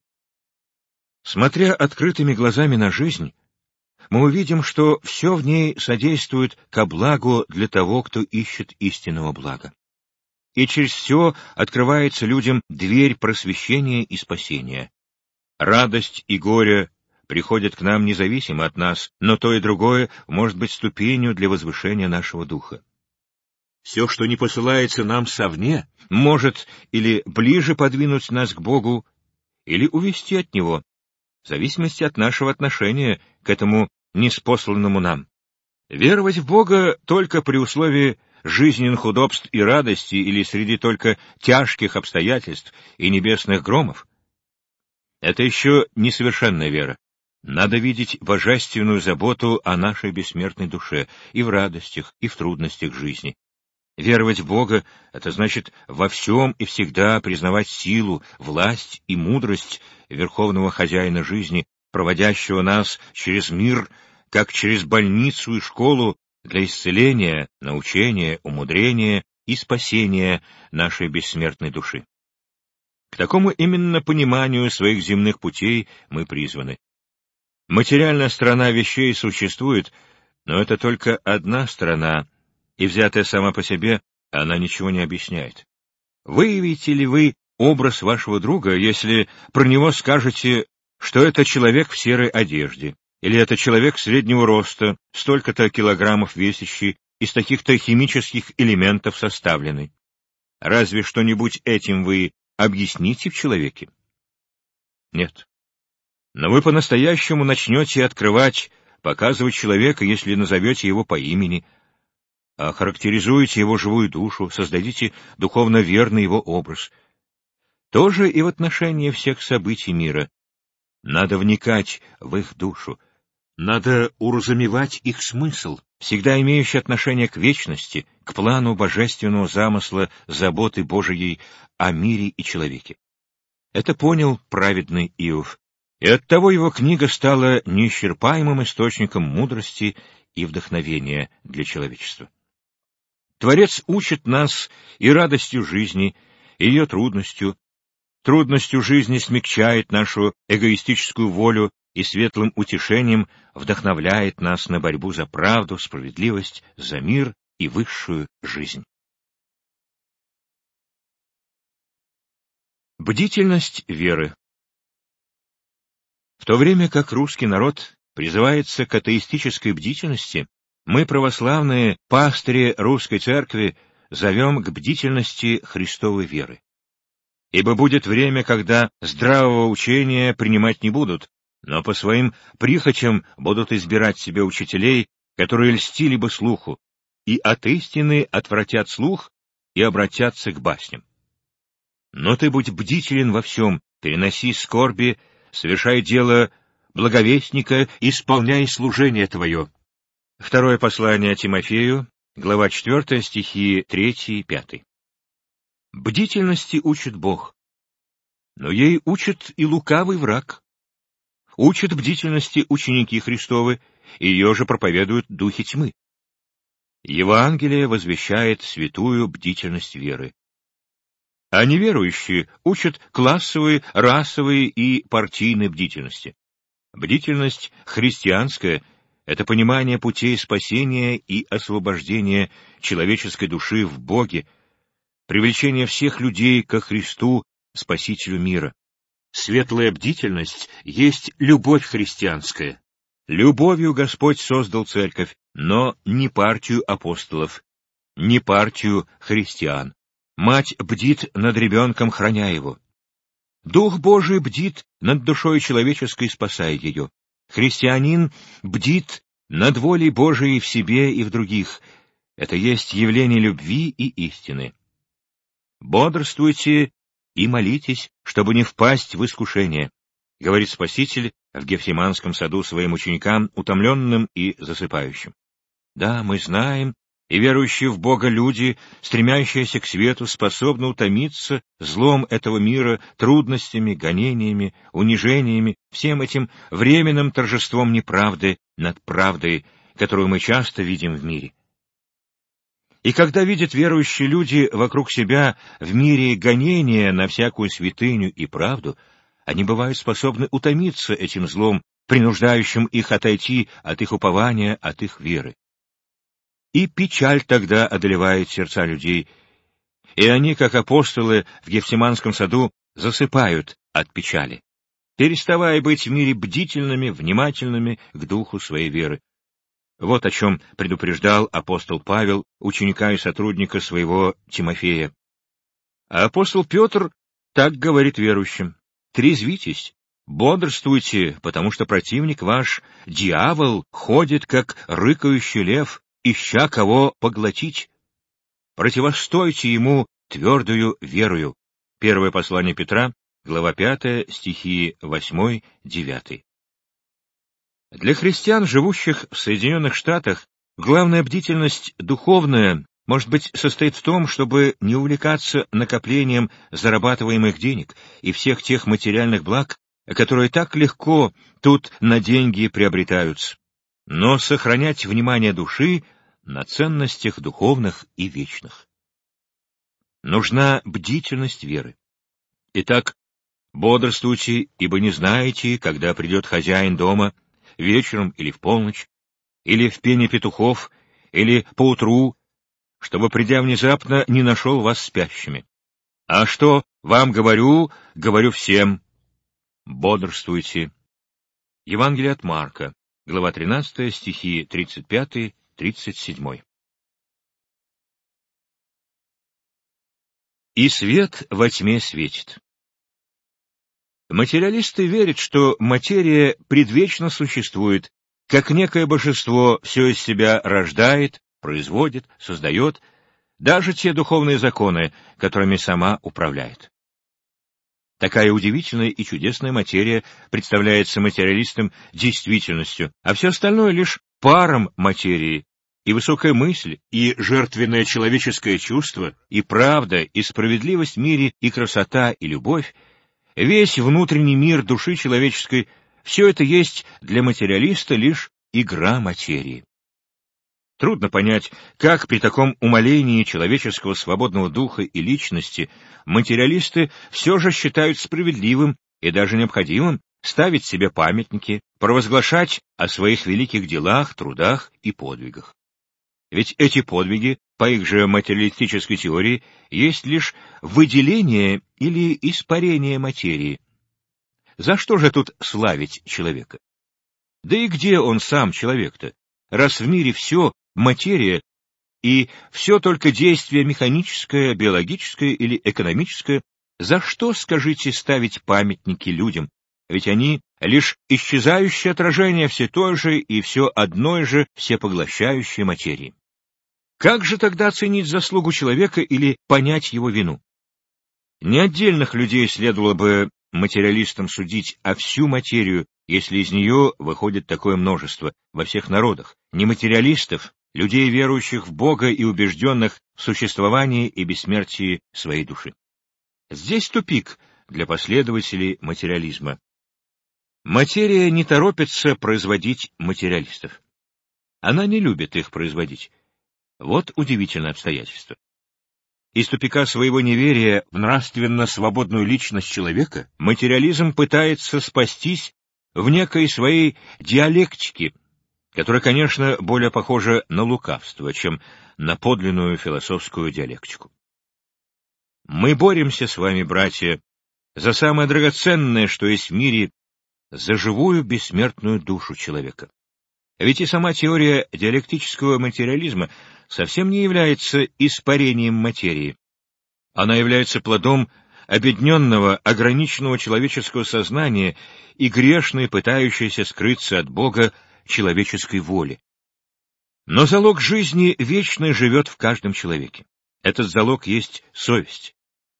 Смотря открытыми глазами на жизнь, мы увидим, что все в ней содействует ко благу для того, кто ищет истинного блага. И через все открывается людям дверь просвещения и спасения. Радость и горе приходят к нам независимо от нас, но то и другое может быть ступенью для возвышения нашего духа. Все, что не посылается нам совне, может или ближе подвинуть нас к Богу, или увести от Него, в зависимости от нашего отношения к этому неспосланному нам. Веровать в Бога только при условии жизненных удобств и радости или среди только тяжких обстоятельств и небесных громов — это еще несовершенная вера. Надо видеть божественную заботу о нашей бессмертной душе и в радостях, и в трудностях жизни. Веровать в Бога — это значит во всем и всегда признавать силу, власть и мудрость Верховного Хозяина жизни, проводящего нас через мир как через больницу и школу для исцеления, научения, умудрения и спасения нашей бессмертной души. К такому именно пониманию своих земных путей мы призваны. Материальная сторона вещей существует, но это только одна сторона, и взятая сама по себе, она ничего не объясняет. Выявите ли вы образ вашего друга, если про него скажете, что это человек в серой одежде, или это человек среднего роста, столько-то килограммов весящий, из таких-то химических элементов составленный. Разве что-нибудь этим вы объясните в человеке? Нет. Но вы по-настоящему начнете открывать, показывать человека, если назовете его по имени, охарактеризуете его живую душу, создадите духовно верный его образ. Тоже и в отношении всех событий мира. Надо вникать в их душу, надо уразумевать их смысл, всегда имеющий отношение к вечности, к плану божественного замысла заботы Божией о мире и человеке. Это понял праведный Иов, и оттого его книга стала неисчерпаемым источником мудрости и вдохновения для человечества. Творец учит нас и радостью жизни, и ее трудностью. Трудностью жизни смягчает нашу эгоистическую волю и светлым утешением вдохновляет нас на борьбу за правду, справедливость, за мир и высшую жизнь. Бдительность веры В то время как русский народ призывается к атеистической бдительности, мы, православные пастыри русской церкви, зовем к бдительности Христовой веры. Ибо будет время, когда здравого учения принимать не будут, но по своим прихотям будут избирать себе учителей, которые льстили бы слуху, и от истины отвратят слух и обратятся к басням. Но ты будь бдителен во всем, переноси скорби, совершай дело благовестника, исполняй служение твое, Второе послание Тимофею, глава 4, стихи 3 и 5. Бдительности учит Бог, но ей учит и лукавый враг. Учат бдительности ученики Христовы, и ее же проповедуют духи тьмы. Евангелие возвещает святую бдительность веры. А неверующие учат классовые, расовые и партийные бдительности. Бдительность христианская — это понимание путей спасения и освобождения человеческой души в Боге, привлечение всех людей ко Христу, Спасителю мира. Светлая бдительность есть любовь христианская. Любовью Господь создал церковь, но не партию апостолов, не партию христиан. Мать бдит над ребенком, храня его. Дух Божий бдит над душой человеческой, спасая ее. Христианин бдит над волей Божией в себе и в других. Это есть явление любви и истины. Бодрствуйте и молитесь, чтобы не впасть в искушение, говорит Спаситель в Гефсиманском саду своим ученикам, утомленным и засыпающим. Да, мы знаем, и верующие в Бога люди, стремящиеся к свету, способны утомиться злом этого мира, трудностями, гонениями, унижениями, всем этим временным торжеством неправды над правдой, которую мы часто видим в мире. И когда видят верующие люди вокруг себя в мире гонения на всякую святыню и правду, они бывают способны утомиться этим злом, принуждающим их отойти от их упования, от их веры. И печаль тогда одолевает сердца людей, и они, как апостолы в Гефсиманском саду, засыпают от печали, переставая быть в мире бдительными, внимательными к духу своей веры. Вот о чем предупреждал апостол Павел, ученика и сотрудника своего Тимофея. А апостол Петр так говорит верующим. «Трезвитесь, бодрствуйте, потому что противник ваш, дьявол, ходит, как рыкающий лев, ища кого поглотить. Противостойте ему твердую верою. Первое послание Петра, глава 5, стихи 8-9. Для христиан, живущих в Соединенных Штатах, главная бдительность духовная, может быть, состоит в том, чтобы не увлекаться накоплением зарабатываемых денег и всех тех материальных благ, которые так легко тут на деньги приобретаются, но сохранять внимание души на ценностях духовных и вечных. Нужна бдительность веры. Итак, бодрствуйте, ибо не знаете, когда придет хозяин дома, вечером или в полночь, или в пене петухов, или поутру, чтобы, придя внезапно, не нашел вас спящими. А что вам говорю, говорю всем. Бодрствуйте. Евангелие от Марка, глава 13, стихи 35-37. И свет во тьме светит. Материалисты верят, что материя предвечно существует, как некое божество все из себя рождает, производит, создает, даже те духовные законы, которыми сама управляет. Такая удивительная и чудесная материя представляется материалистам действительностью, а все остальное лишь паром материи, и высокая мысль, и жертвенное человеческое чувство, и правда, и справедливость в мире, и красота, и любовь, весь внутренний мир души человеческой, все это есть для материалиста лишь игра материи. Трудно понять, как при таком умолении человеческого свободного духа и личности материалисты все же считают справедливым и даже необходимым ставить себе памятники, провозглашать о своих великих делах, трудах и подвигах. Ведь эти подвиги, по их же материалистической теории, есть лишь выделение или испарение материи. За что же тут славить человека? Да и где он сам, человек-то? Раз в мире все материя, и все только действие механическое, биологическое или экономическое, за что, скажите, ставить памятники людям? Ведь они лишь исчезающее отражение все той же и все одной же всепоглощающей материи. Как же тогда оценить заслугу человека или понять его вину? Не отдельных людей следовало бы материалистам судить, а всю материю, если из нее выходит такое множество во всех народах, не материалистов, людей, верующих в Бога и убежденных в существовании и бессмертии своей души. Здесь тупик для последователей материализма. Материя не торопится производить материалистов. Она не любит их производить. Вот удивительное обстоятельство. Из тупика своего неверия в нравственно свободную личность человека материализм пытается спастись в некой своей диалектике, которая, конечно, более похожа на лукавство, чем на подлинную философскую диалектику. Мы боремся с вами, братья, за самое драгоценное, что есть в мире, за живую бессмертную душу человека. Ведь и сама теория диалектического материализма совсем не является испарением материи. Она является плодом обедненного, ограниченного человеческого сознания и грешной, пытающейся скрыться от Бога человеческой воли. Но залог жизни вечной живет в каждом человеке. Этот залог есть совесть.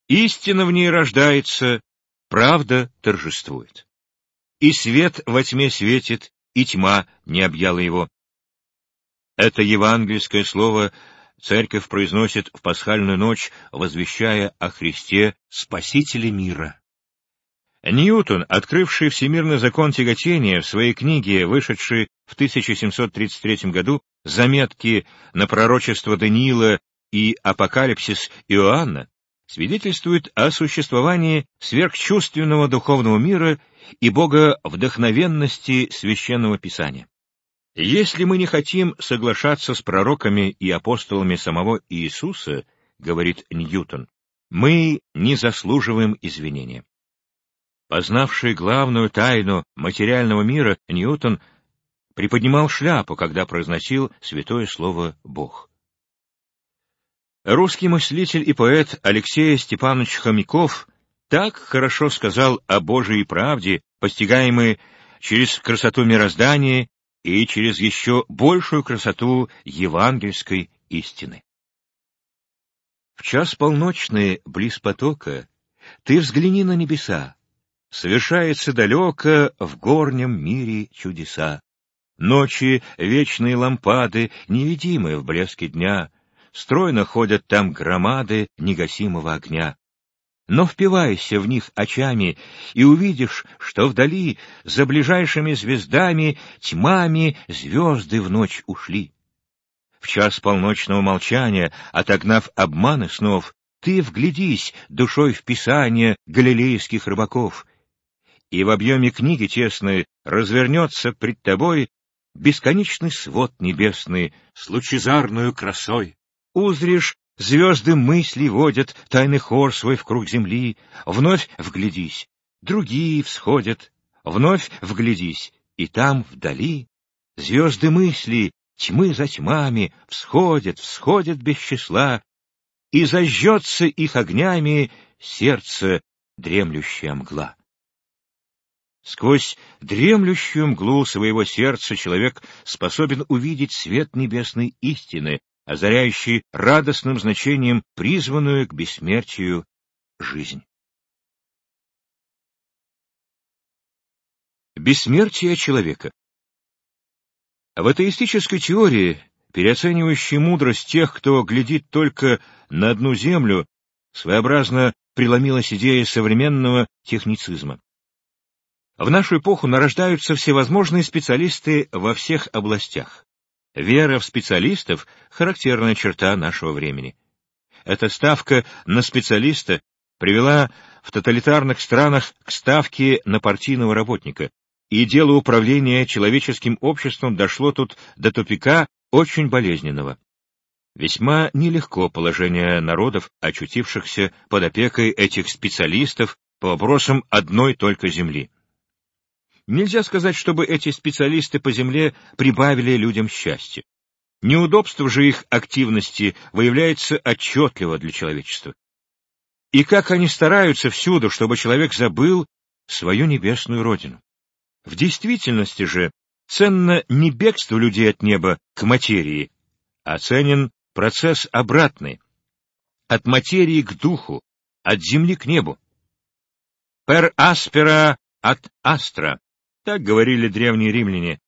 Истина в ней рождается, правда торжествует. И свет во тьме светит, и тьма не объяла его. Это евангельское слово церковь произносит в пасхальную ночь, возвещая о Христе Спасителе мира. Ньютон, открывший всемирный закон тяготения в своей книге, вышедшей в 1733 году, «Заметки на пророчество Даниила и Апокалипсис Иоанна», свидетельствует о существовании сверхчувственного духовного мира и Бога вдохновенности Священного Писания. Если мы не хотим соглашаться с пророками и апостолами самого Иисуса, говорит Ньютон, мы не заслуживаем извинения. Познавший главную тайну материального мира, Ньютон приподнимал шляпу, когда произносил святое слово «Бог». Русский мыслитель и поэт Алексей Степанович Хомяков так хорошо сказал о Божией правде, постигаемой через красоту мироздания и через еще большую красоту евангельской истины. В час полночный, близ потока, ты взгляни на небеса, совершается далеко в горнем мире чудеса. Ночи вечные лампады, невидимые в блеске дня, стройно ходят там громады негасимого огня но впивайся в них очами и увидишь, что вдали, за ближайшими звездами, тьмами звезды в ночь ушли. В час полночного молчания, отогнав обманы снов, ты вглядись душой в писание галилейских рыбаков, и в объеме книги тесной развернется пред тобой бесконечный свод небесный с лучезарную красой. Узришь Звезды мысли водят, тайный хор свой в круг земли. Вновь вглядись, другие всходят, вновь вглядись, и там, вдали, звезды мысли, тьмы за тьмами, всходят, всходят без числа, и зажжется их огнями сердце дремлющая мгла. Сквозь дремлющую мглу своего сердца человек способен увидеть свет небесной истины, озаряющий радостным значением призванную к бессмертию жизнь. Бессмертие человека В атеистической теории, переоценивающей мудрость тех, кто глядит только на одну землю, своеобразно преломилась идея современного техницизма. В нашу эпоху нарождаются всевозможные специалисты во всех областях. Вера в специалистов — характерная черта нашего времени. Эта ставка на специалиста привела в тоталитарных странах к ставке на партийного работника, и дело управления человеческим обществом дошло тут до тупика очень болезненного. Весьма нелегко положение народов, очутившихся под опекой этих специалистов по вопросам одной только земли. Нельзя сказать, чтобы эти специалисты по земле прибавили людям счастья. Неудобство же их активности выявляется отчетливо для человечества. И как они стараются всюду, чтобы человек забыл свою небесную родину. В действительности же ценно не бегство людей от неба к материи, а ценен процесс обратный, от материи к духу, от земли к небу. «Per aspera от астра», так говорили древние римляне,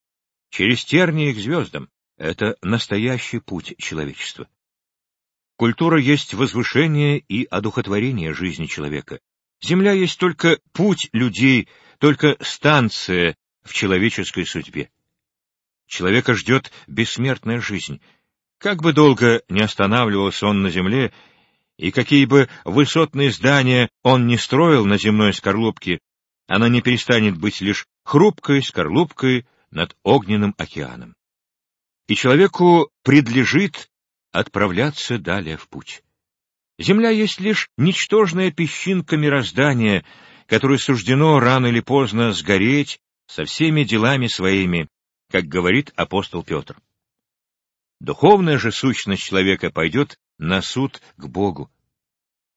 через тернии к звездам. Это настоящий путь человечества. Культура есть возвышение и одухотворение жизни человека. Земля есть только путь людей, только станция в человеческой судьбе. Человека ждет бессмертная жизнь. Как бы долго не останавливался он на земле, и какие бы высотные здания он не строил на земной скорлупке, она не перестанет быть лишь хрупкой скорлупкой над огненным океаном. И человеку предлежит отправляться далее в путь. Земля есть лишь ничтожная песчинка мироздания, которой суждено рано или поздно сгореть со всеми делами своими, как говорит апостол Петр. Духовная же сущность человека пойдет на суд к Богу.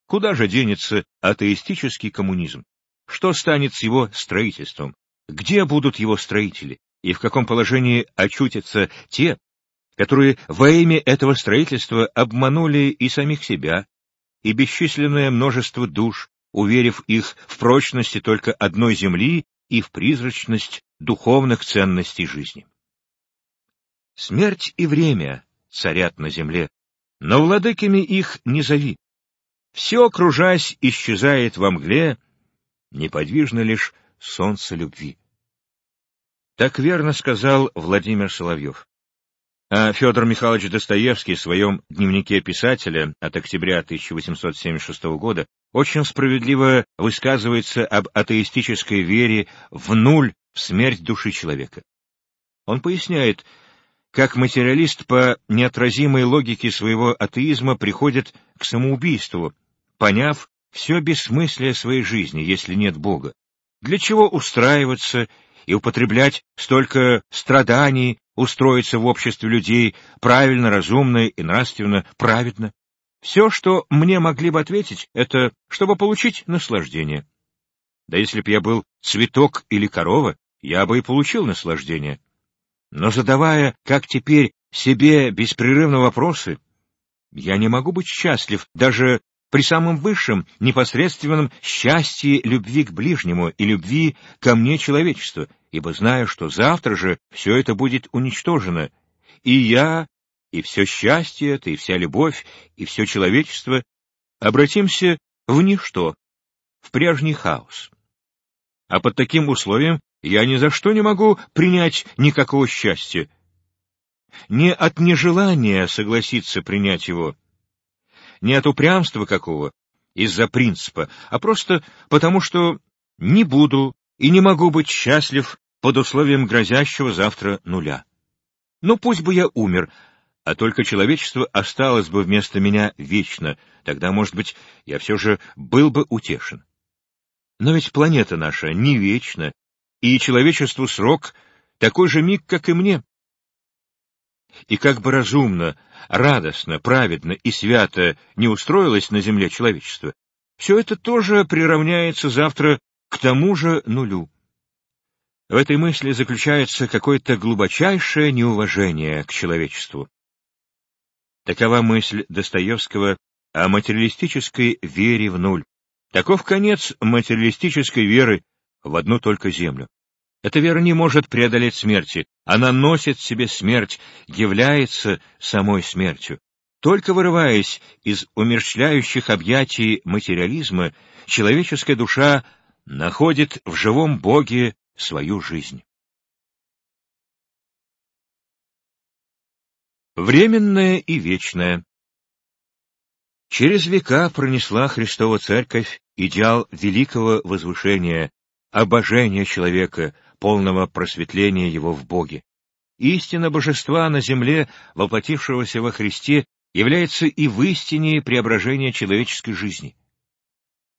Куда же денется атеистический коммунизм? Что станет с его строительством? Где будут его строители? И в каком положении очутятся те, которые во имя этого строительства обманули и самих себя, и бесчисленное множество душ, уверив их в прочности только одной земли и в призрачность духовных ценностей жизни. Смерть и время царят на земле, но владыками их не зови. Все, кружась, исчезает во мгле, неподвижно лишь солнце любви. Так верно сказал Владимир Соловьев. А Федор Михайлович Достоевский в своем дневнике писателя от октября 1876 года очень справедливо высказывается об атеистической вере в нуль в смерть души человека. Он поясняет, как материалист по неотразимой логике своего атеизма приходит к самоубийству, поняв все бессмыслие своей жизни, если нет Бога. Для чего устраиваться и употреблять столько страданий, устроиться в обществе людей правильно, разумно и нравственно праведно. Все, что мне могли бы ответить, это чтобы получить наслаждение. Да если б я был цветок или корова, я бы и получил наслаждение. Но задавая, как теперь, себе беспрерывно вопросы, я не могу быть счастлив даже при самом высшем, непосредственном счастье любви к ближнему и любви ко мне человечества, ибо знаю, что завтра же все это будет уничтожено, и я, и все счастье это, и вся любовь, и все человечество обратимся в ничто, в прежний хаос. А под таким условием я ни за что не могу принять никакого счастья. Не от нежелания согласиться принять его, не от упрямства какого, из-за принципа, а просто потому, что не буду и не могу быть счастлив под условием грозящего завтра нуля. Ну, пусть бы я умер, а только человечество осталось бы вместо меня вечно, тогда, может быть, я все же был бы утешен. Но ведь планета наша не вечна, и человечеству срок такой же миг, как и мне. И как бы разумно, радостно, праведно и свято не устроилось на земле человечество, все это тоже приравняется завтра к тому же нулю. В этой мысли заключается какое-то глубочайшее неуважение к человечеству. Такова мысль Достоевского о материалистической вере в нуль. Таков конец материалистической веры в одну только землю. Эта вера не может преодолеть смерти, она носит в себе смерть, является самой смертью. Только вырываясь из умерщвляющих объятий материализма, человеческая душа находит в живом Боге свою жизнь. Временное и вечное Через века пронесла Христова Церковь идеал великого возвышения, обожения человека, полного просветления его в Боге. Истина божества на земле, воплотившегося во Христе, является и в истине преображения человеческой жизни.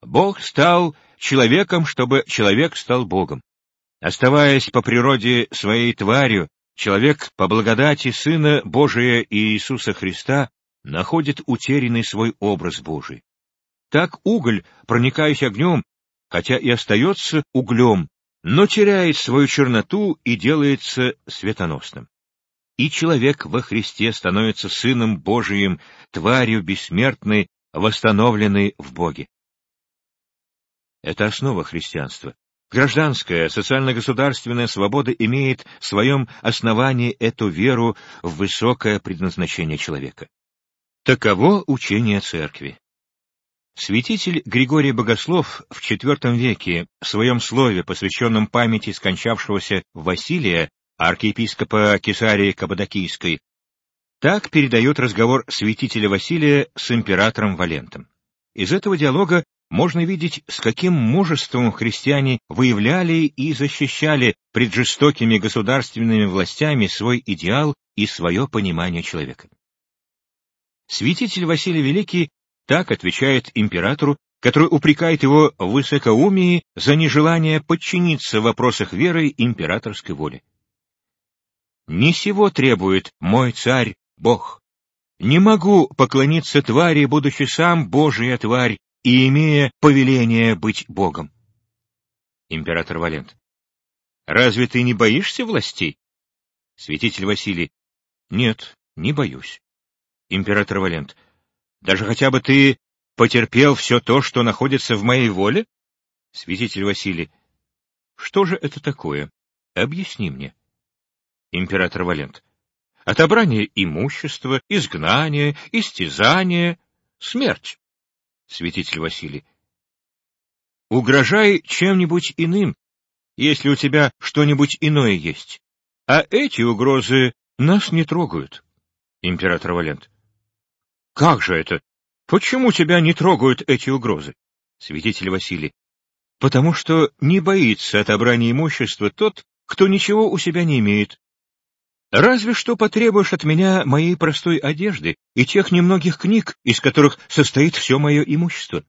Бог стал человеком, чтобы человек стал Богом. Оставаясь по природе своей тварью, человек по благодати Сына Божия Иисуса Христа находит утерянный свой образ Божий. Так уголь, проникаясь огнем, хотя и остается углем, но теряет свою черноту и делается светоносным. И человек во Христе становится Сыном Божиим, тварью бессмертной, восстановленной в Боге. Это основа христианства. Гражданская, социально-государственная свобода имеет в своем основании эту веру в высокое предназначение человека. Таково учение Церкви. Святитель Григорий Богослов в IV веке в своем слове, посвященном памяти скончавшегося Василия, архиепископа Кесарии Каппадокийской, так передает разговор святителя Василия с императором Валентом. Из этого диалога можно видеть, с каким мужеством христиане выявляли и защищали пред жестокими государственными властями свой идеал и свое понимание человека. Святитель Василий Великий так отвечает императору, который упрекает его в высокоумии за нежелание подчиниться в вопросах веры императорской воли. «Не сего требует мой царь Бог. Не могу поклониться твари, будучи сам Божия тварь, и имея повеление быть Богом. Император Валент. Разве ты не боишься властей? Святитель Василий. Нет, не боюсь. Император Валент. Даже хотя бы ты потерпел все то, что находится в моей воле? Святитель Василий. Что же это такое? Объясни мне. Император Валент. Отобрание имущества, изгнание, истязание, смерть святитель Василий. Угрожай чем-нибудь иным, если у тебя что-нибудь иное есть. А эти угрозы нас не трогают. Император Валент. Как же это? Почему тебя не трогают эти угрозы? Святитель Василий. Потому что не боится отобрания имущества тот, кто ничего у себя не имеет, Разве что потребуешь от меня моей простой одежды и тех немногих книг, из которых состоит все мое имущество.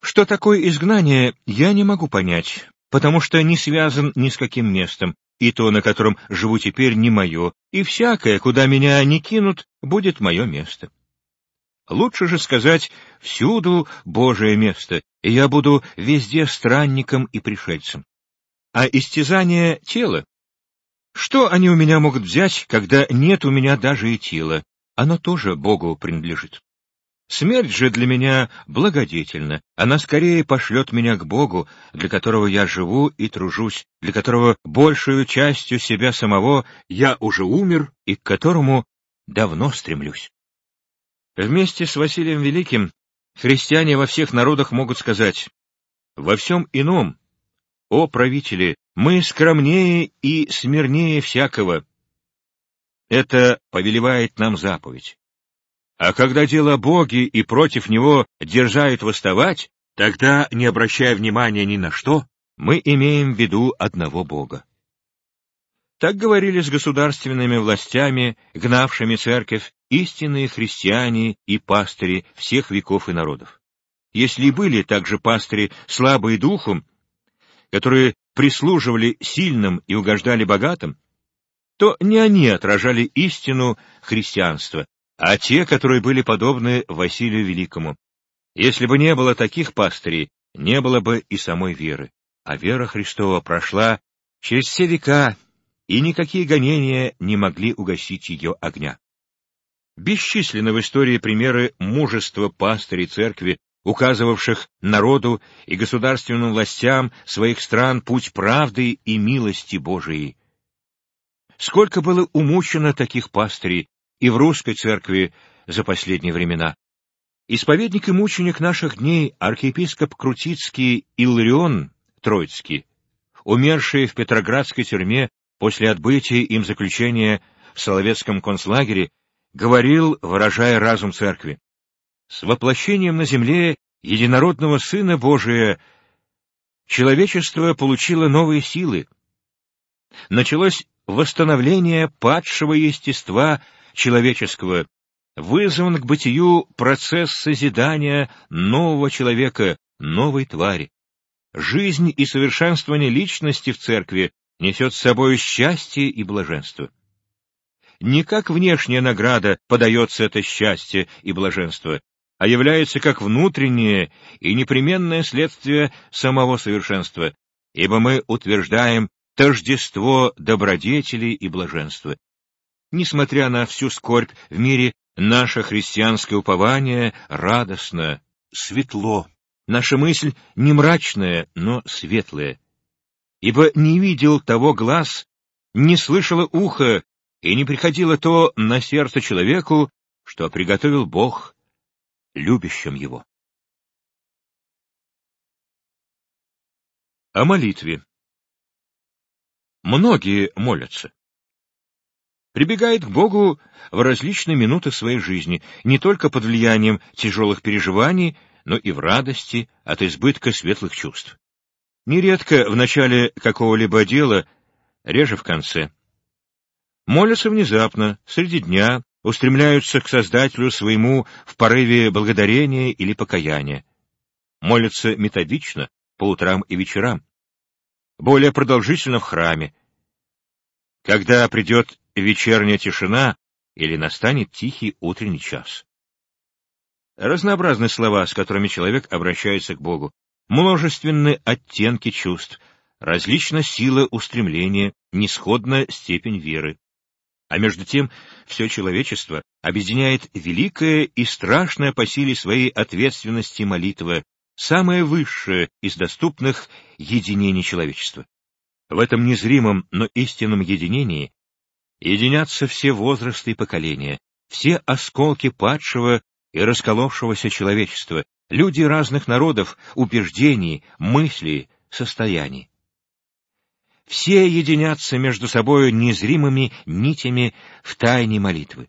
Что такое изгнание, я не могу понять, потому что не связан ни с каким местом, и то, на котором живу теперь, не мое, и всякое, куда меня не кинут, будет мое место. Лучше же сказать «всюду Божие место», и я буду везде странником и пришельцем. А истязание тела что они у меня могут взять, когда нет у меня даже и тела? Оно тоже Богу принадлежит. Смерть же для меня благодетельна. Она скорее пошлет меня к Богу, для которого я живу и тружусь, для которого большую частью себя самого я уже умер и к которому давно стремлюсь. Вместе с Василием Великим христиане во всех народах могут сказать, «Во всем ином, о правители, мы скромнее и смирнее всякого. Это повелевает нам заповедь. А когда дело Боги и против него дерзают восставать, тогда, не обращая внимания ни на что, мы имеем в виду одного Бога. Так говорили с государственными властями, гнавшими церковь, истинные христиане и пастыри всех веков и народов. Если были также пастыри слабые духом, которые прислуживали сильным и угождали богатым, то не они отражали истину христианства, а те, которые были подобны Василию Великому. Если бы не было таких пастырей, не было бы и самой веры. А вера Христова прошла через все века и никакие гонения не могли угасить ее огня. Бесчисленны в истории примеры мужества пастырей церкви, указывавших народу и государственным властям своих стран путь правды и милости Божией. Сколько было умучено таких пастырей и в русской церкви за последние времена. Исповедник и мученик наших дней, архиепископ Крутицкий Илларион Троицкий, умерший в Петроградской тюрьме после отбытия им заключения в Соловецком концлагере, говорил, выражая разум церкви, «С воплощением на земле единородного Сына Божия человечество получило новые силы. Началось восстановление падшего естества человеческого, вызван к бытию процесс созидания нового человека, новой твари. Жизнь и совершенствование личности в церкви несет с собой счастье и блаженство. Не как внешняя награда подается это счастье и блаженство, а является как внутреннее и непременное следствие самого совершенства, ибо мы утверждаем тождество добродетели и блаженства. Несмотря на всю скорбь в мире, наше христианское упование радостно, светло. Наша мысль не мрачная, но светлая ибо не видел того глаз, не слышало ухо, и не приходило то на сердце человеку, что приготовил Бог любящим его. О молитве. Многие молятся. Прибегает к Богу в различные минуты своей жизни, не только под влиянием тяжелых переживаний, но и в радости от избытка светлых чувств. Нередко в начале какого-либо дела, реже в конце. Молятся внезапно, среди дня, устремляются к Создателю своему в порыве благодарения или покаяния. Молятся методично, по утрам и вечерам. Более продолжительно в храме. Когда придет вечерняя тишина или настанет тихий утренний час. Разнообразны слова, с которыми человек обращается к Богу, множественны оттенки чувств, различна сила устремления, несходна степень веры. А между тем все человечество объединяет великое и страшное по силе своей ответственности молитва, самое высшее из доступных единений человечества. В этом незримом, но истинном единении единятся все возрасты и поколения, все осколки падшего и расколовшегося человечества, люди разных народов, убеждений, мыслей, состояний. Все единятся между собой незримыми нитями в тайне молитвы.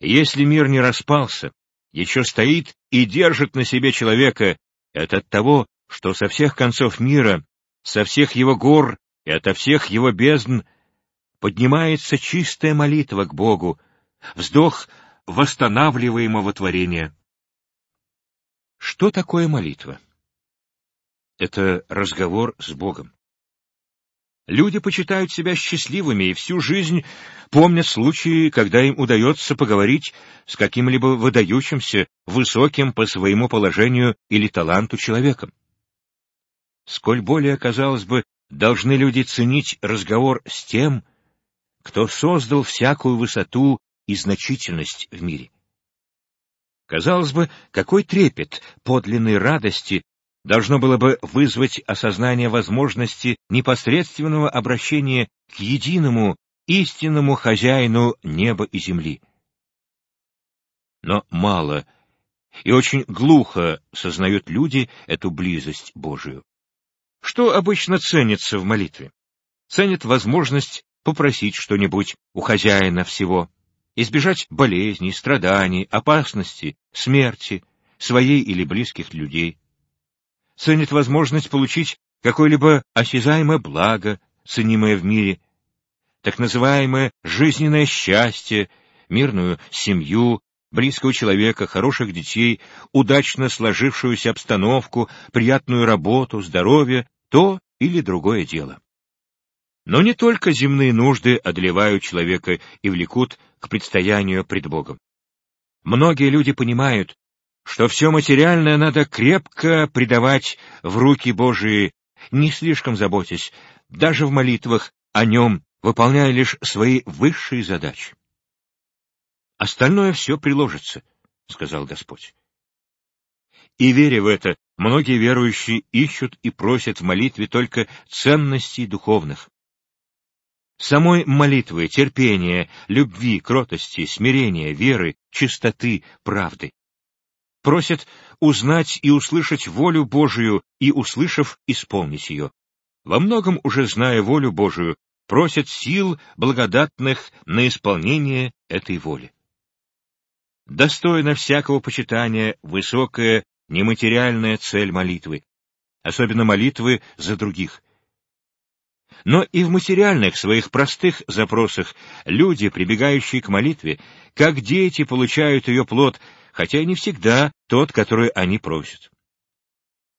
Если мир не распался, еще стоит и держит на себе человека, это от того, что со всех концов мира, со всех его гор и ото всех его бездн поднимается чистая молитва к Богу, вздох восстанавливаемого творения. Что такое молитва? Это разговор с Богом. Люди почитают себя счастливыми и всю жизнь помнят случаи, когда им удается поговорить с каким-либо выдающимся, высоким по своему положению или таланту человеком. Сколь более, казалось бы, должны люди ценить разговор с тем, кто создал всякую высоту и значительность в мире. Казалось бы, какой трепет подлинной радости должно было бы вызвать осознание возможности непосредственного обращения к единому, истинному хозяину неба и земли. Но мало и очень глухо сознают люди эту близость Божию. Что обычно ценится в молитве? Ценят возможность попросить что-нибудь у хозяина всего, избежать болезней, страданий, опасности, смерти, своей или близких людей. Ценит возможность получить какое-либо осязаемое благо, ценимое в мире, так называемое жизненное счастье, мирную семью, близкого человека, хороших детей, удачно сложившуюся обстановку, приятную работу, здоровье, то или другое дело. Но не только земные нужды одолевают человека и влекут к предстоянию пред Богом. Многие люди понимают, что все материальное надо крепко предавать в руки Божии, не слишком заботясь, даже в молитвах о нем, выполняя лишь свои высшие задачи. Остальное все приложится, — сказал Господь. И веря в это, многие верующие ищут и просят в молитве только ценностей духовных. Самой молитвы, терпения, любви, кротости, смирения, веры, чистоты, правды. Просят узнать и услышать волю Божию и, услышав, исполнить ее. Во многом уже зная волю Божию, просят сил благодатных на исполнение этой воли. Достойна всякого почитания высокая нематериальная цель молитвы, особенно молитвы за других. Но и в материальных своих простых запросах люди, прибегающие к молитве, как дети получают ее плод, хотя и не всегда тот, который они просят.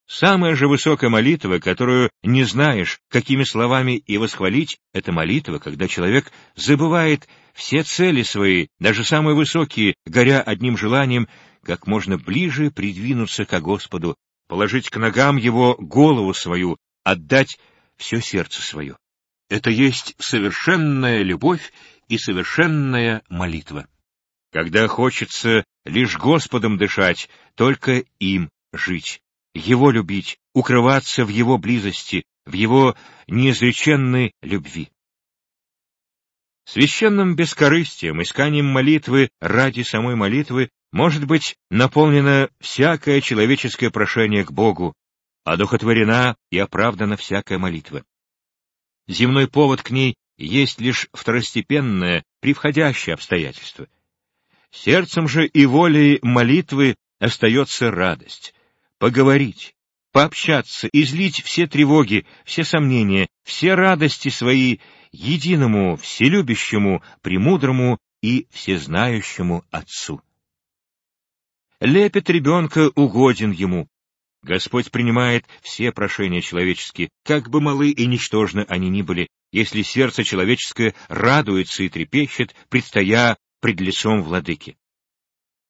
Самая же высокая молитва, которую не знаешь, какими словами и восхвалить, это молитва, когда человек забывает все цели свои, даже самые высокие, горя одним желанием, как можно ближе придвинуться к Господу, положить к ногам Его голову свою, отдать все сердце свое. Это есть совершенная любовь и совершенная молитва. Когда хочется лишь Господом дышать, только им жить, Его любить, укрываться в Его близости, в Его неизреченной любви. Священным бескорыстием, исканием молитвы ради самой молитвы может быть наполнено всякое человеческое прошение к Богу, одухотворена и оправдана всякая молитва. Земной повод к ней есть лишь второстепенное, превходящее обстоятельство. Сердцем же и волей молитвы остается радость. Поговорить, пообщаться, излить все тревоги, все сомнения, все радости свои единому, вселюбящему, премудрому и всезнающему Отцу. Лепет ребенка угоден ему. Господь принимает все прошения человеческие, как бы малы и ничтожны они ни были, если сердце человеческое радуется и трепещет, предстоя пред лицом владыки.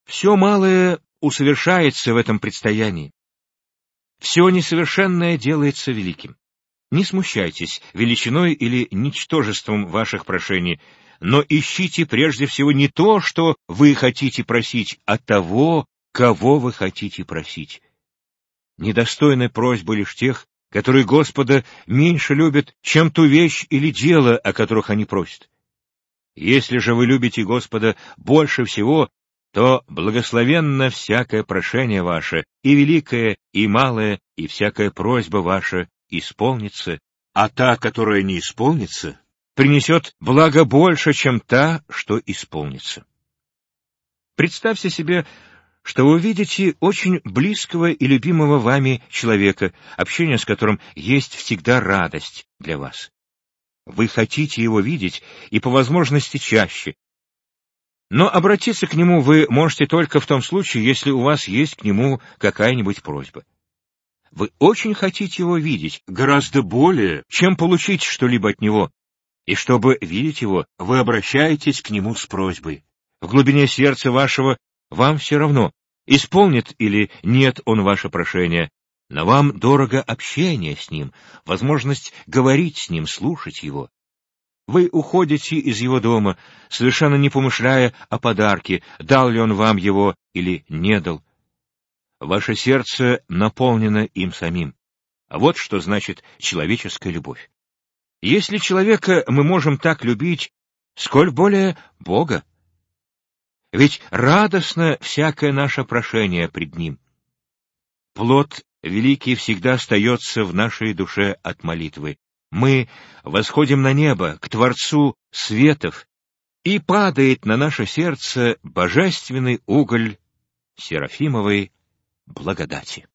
Все малое усовершается в этом предстоянии. Все несовершенное делается великим. Не смущайтесь величиной или ничтожеством ваших прошений, но ищите прежде всего не то, что вы хотите просить, а того, кого вы хотите просить. Недостойны просьбы лишь тех, которые Господа меньше любят, чем ту вещь или дело, о которых они просят. Если же вы любите Господа больше всего, то благословенно всякое прошение ваше, и великое, и малое, и всякая просьба ваша, исполнится, а та, которая не исполнится, принесет благо больше, чем та, что исполнится. Представьте себе, что вы видите очень близкого и любимого вами человека, общение с которым есть всегда радость для вас. Вы хотите его видеть и по возможности чаще. Но обратиться к нему вы можете только в том случае, если у вас есть к нему какая-нибудь просьба. Вы очень хотите его видеть, гораздо более, чем получить что-либо от него. И чтобы видеть его, вы обращаетесь к нему с просьбой. В глубине сердца вашего вам все равно, исполнит или нет он ваше прошение, но вам дорого общение с ним, возможность говорить с ним, слушать его. Вы уходите из его дома, совершенно не помышляя о подарке, дал ли он вам его или не дал, Ваше сердце наполнено им самим. Вот что значит человеческая любовь. Если человека мы можем так любить, сколь более Бога. Ведь радостно всякое наше прошение пред Ним. Плод великий всегда остается в нашей душе от молитвы. Мы восходим на небо, к Творцу светов, и падает на наше сердце божественный уголь Серафимовой благодати.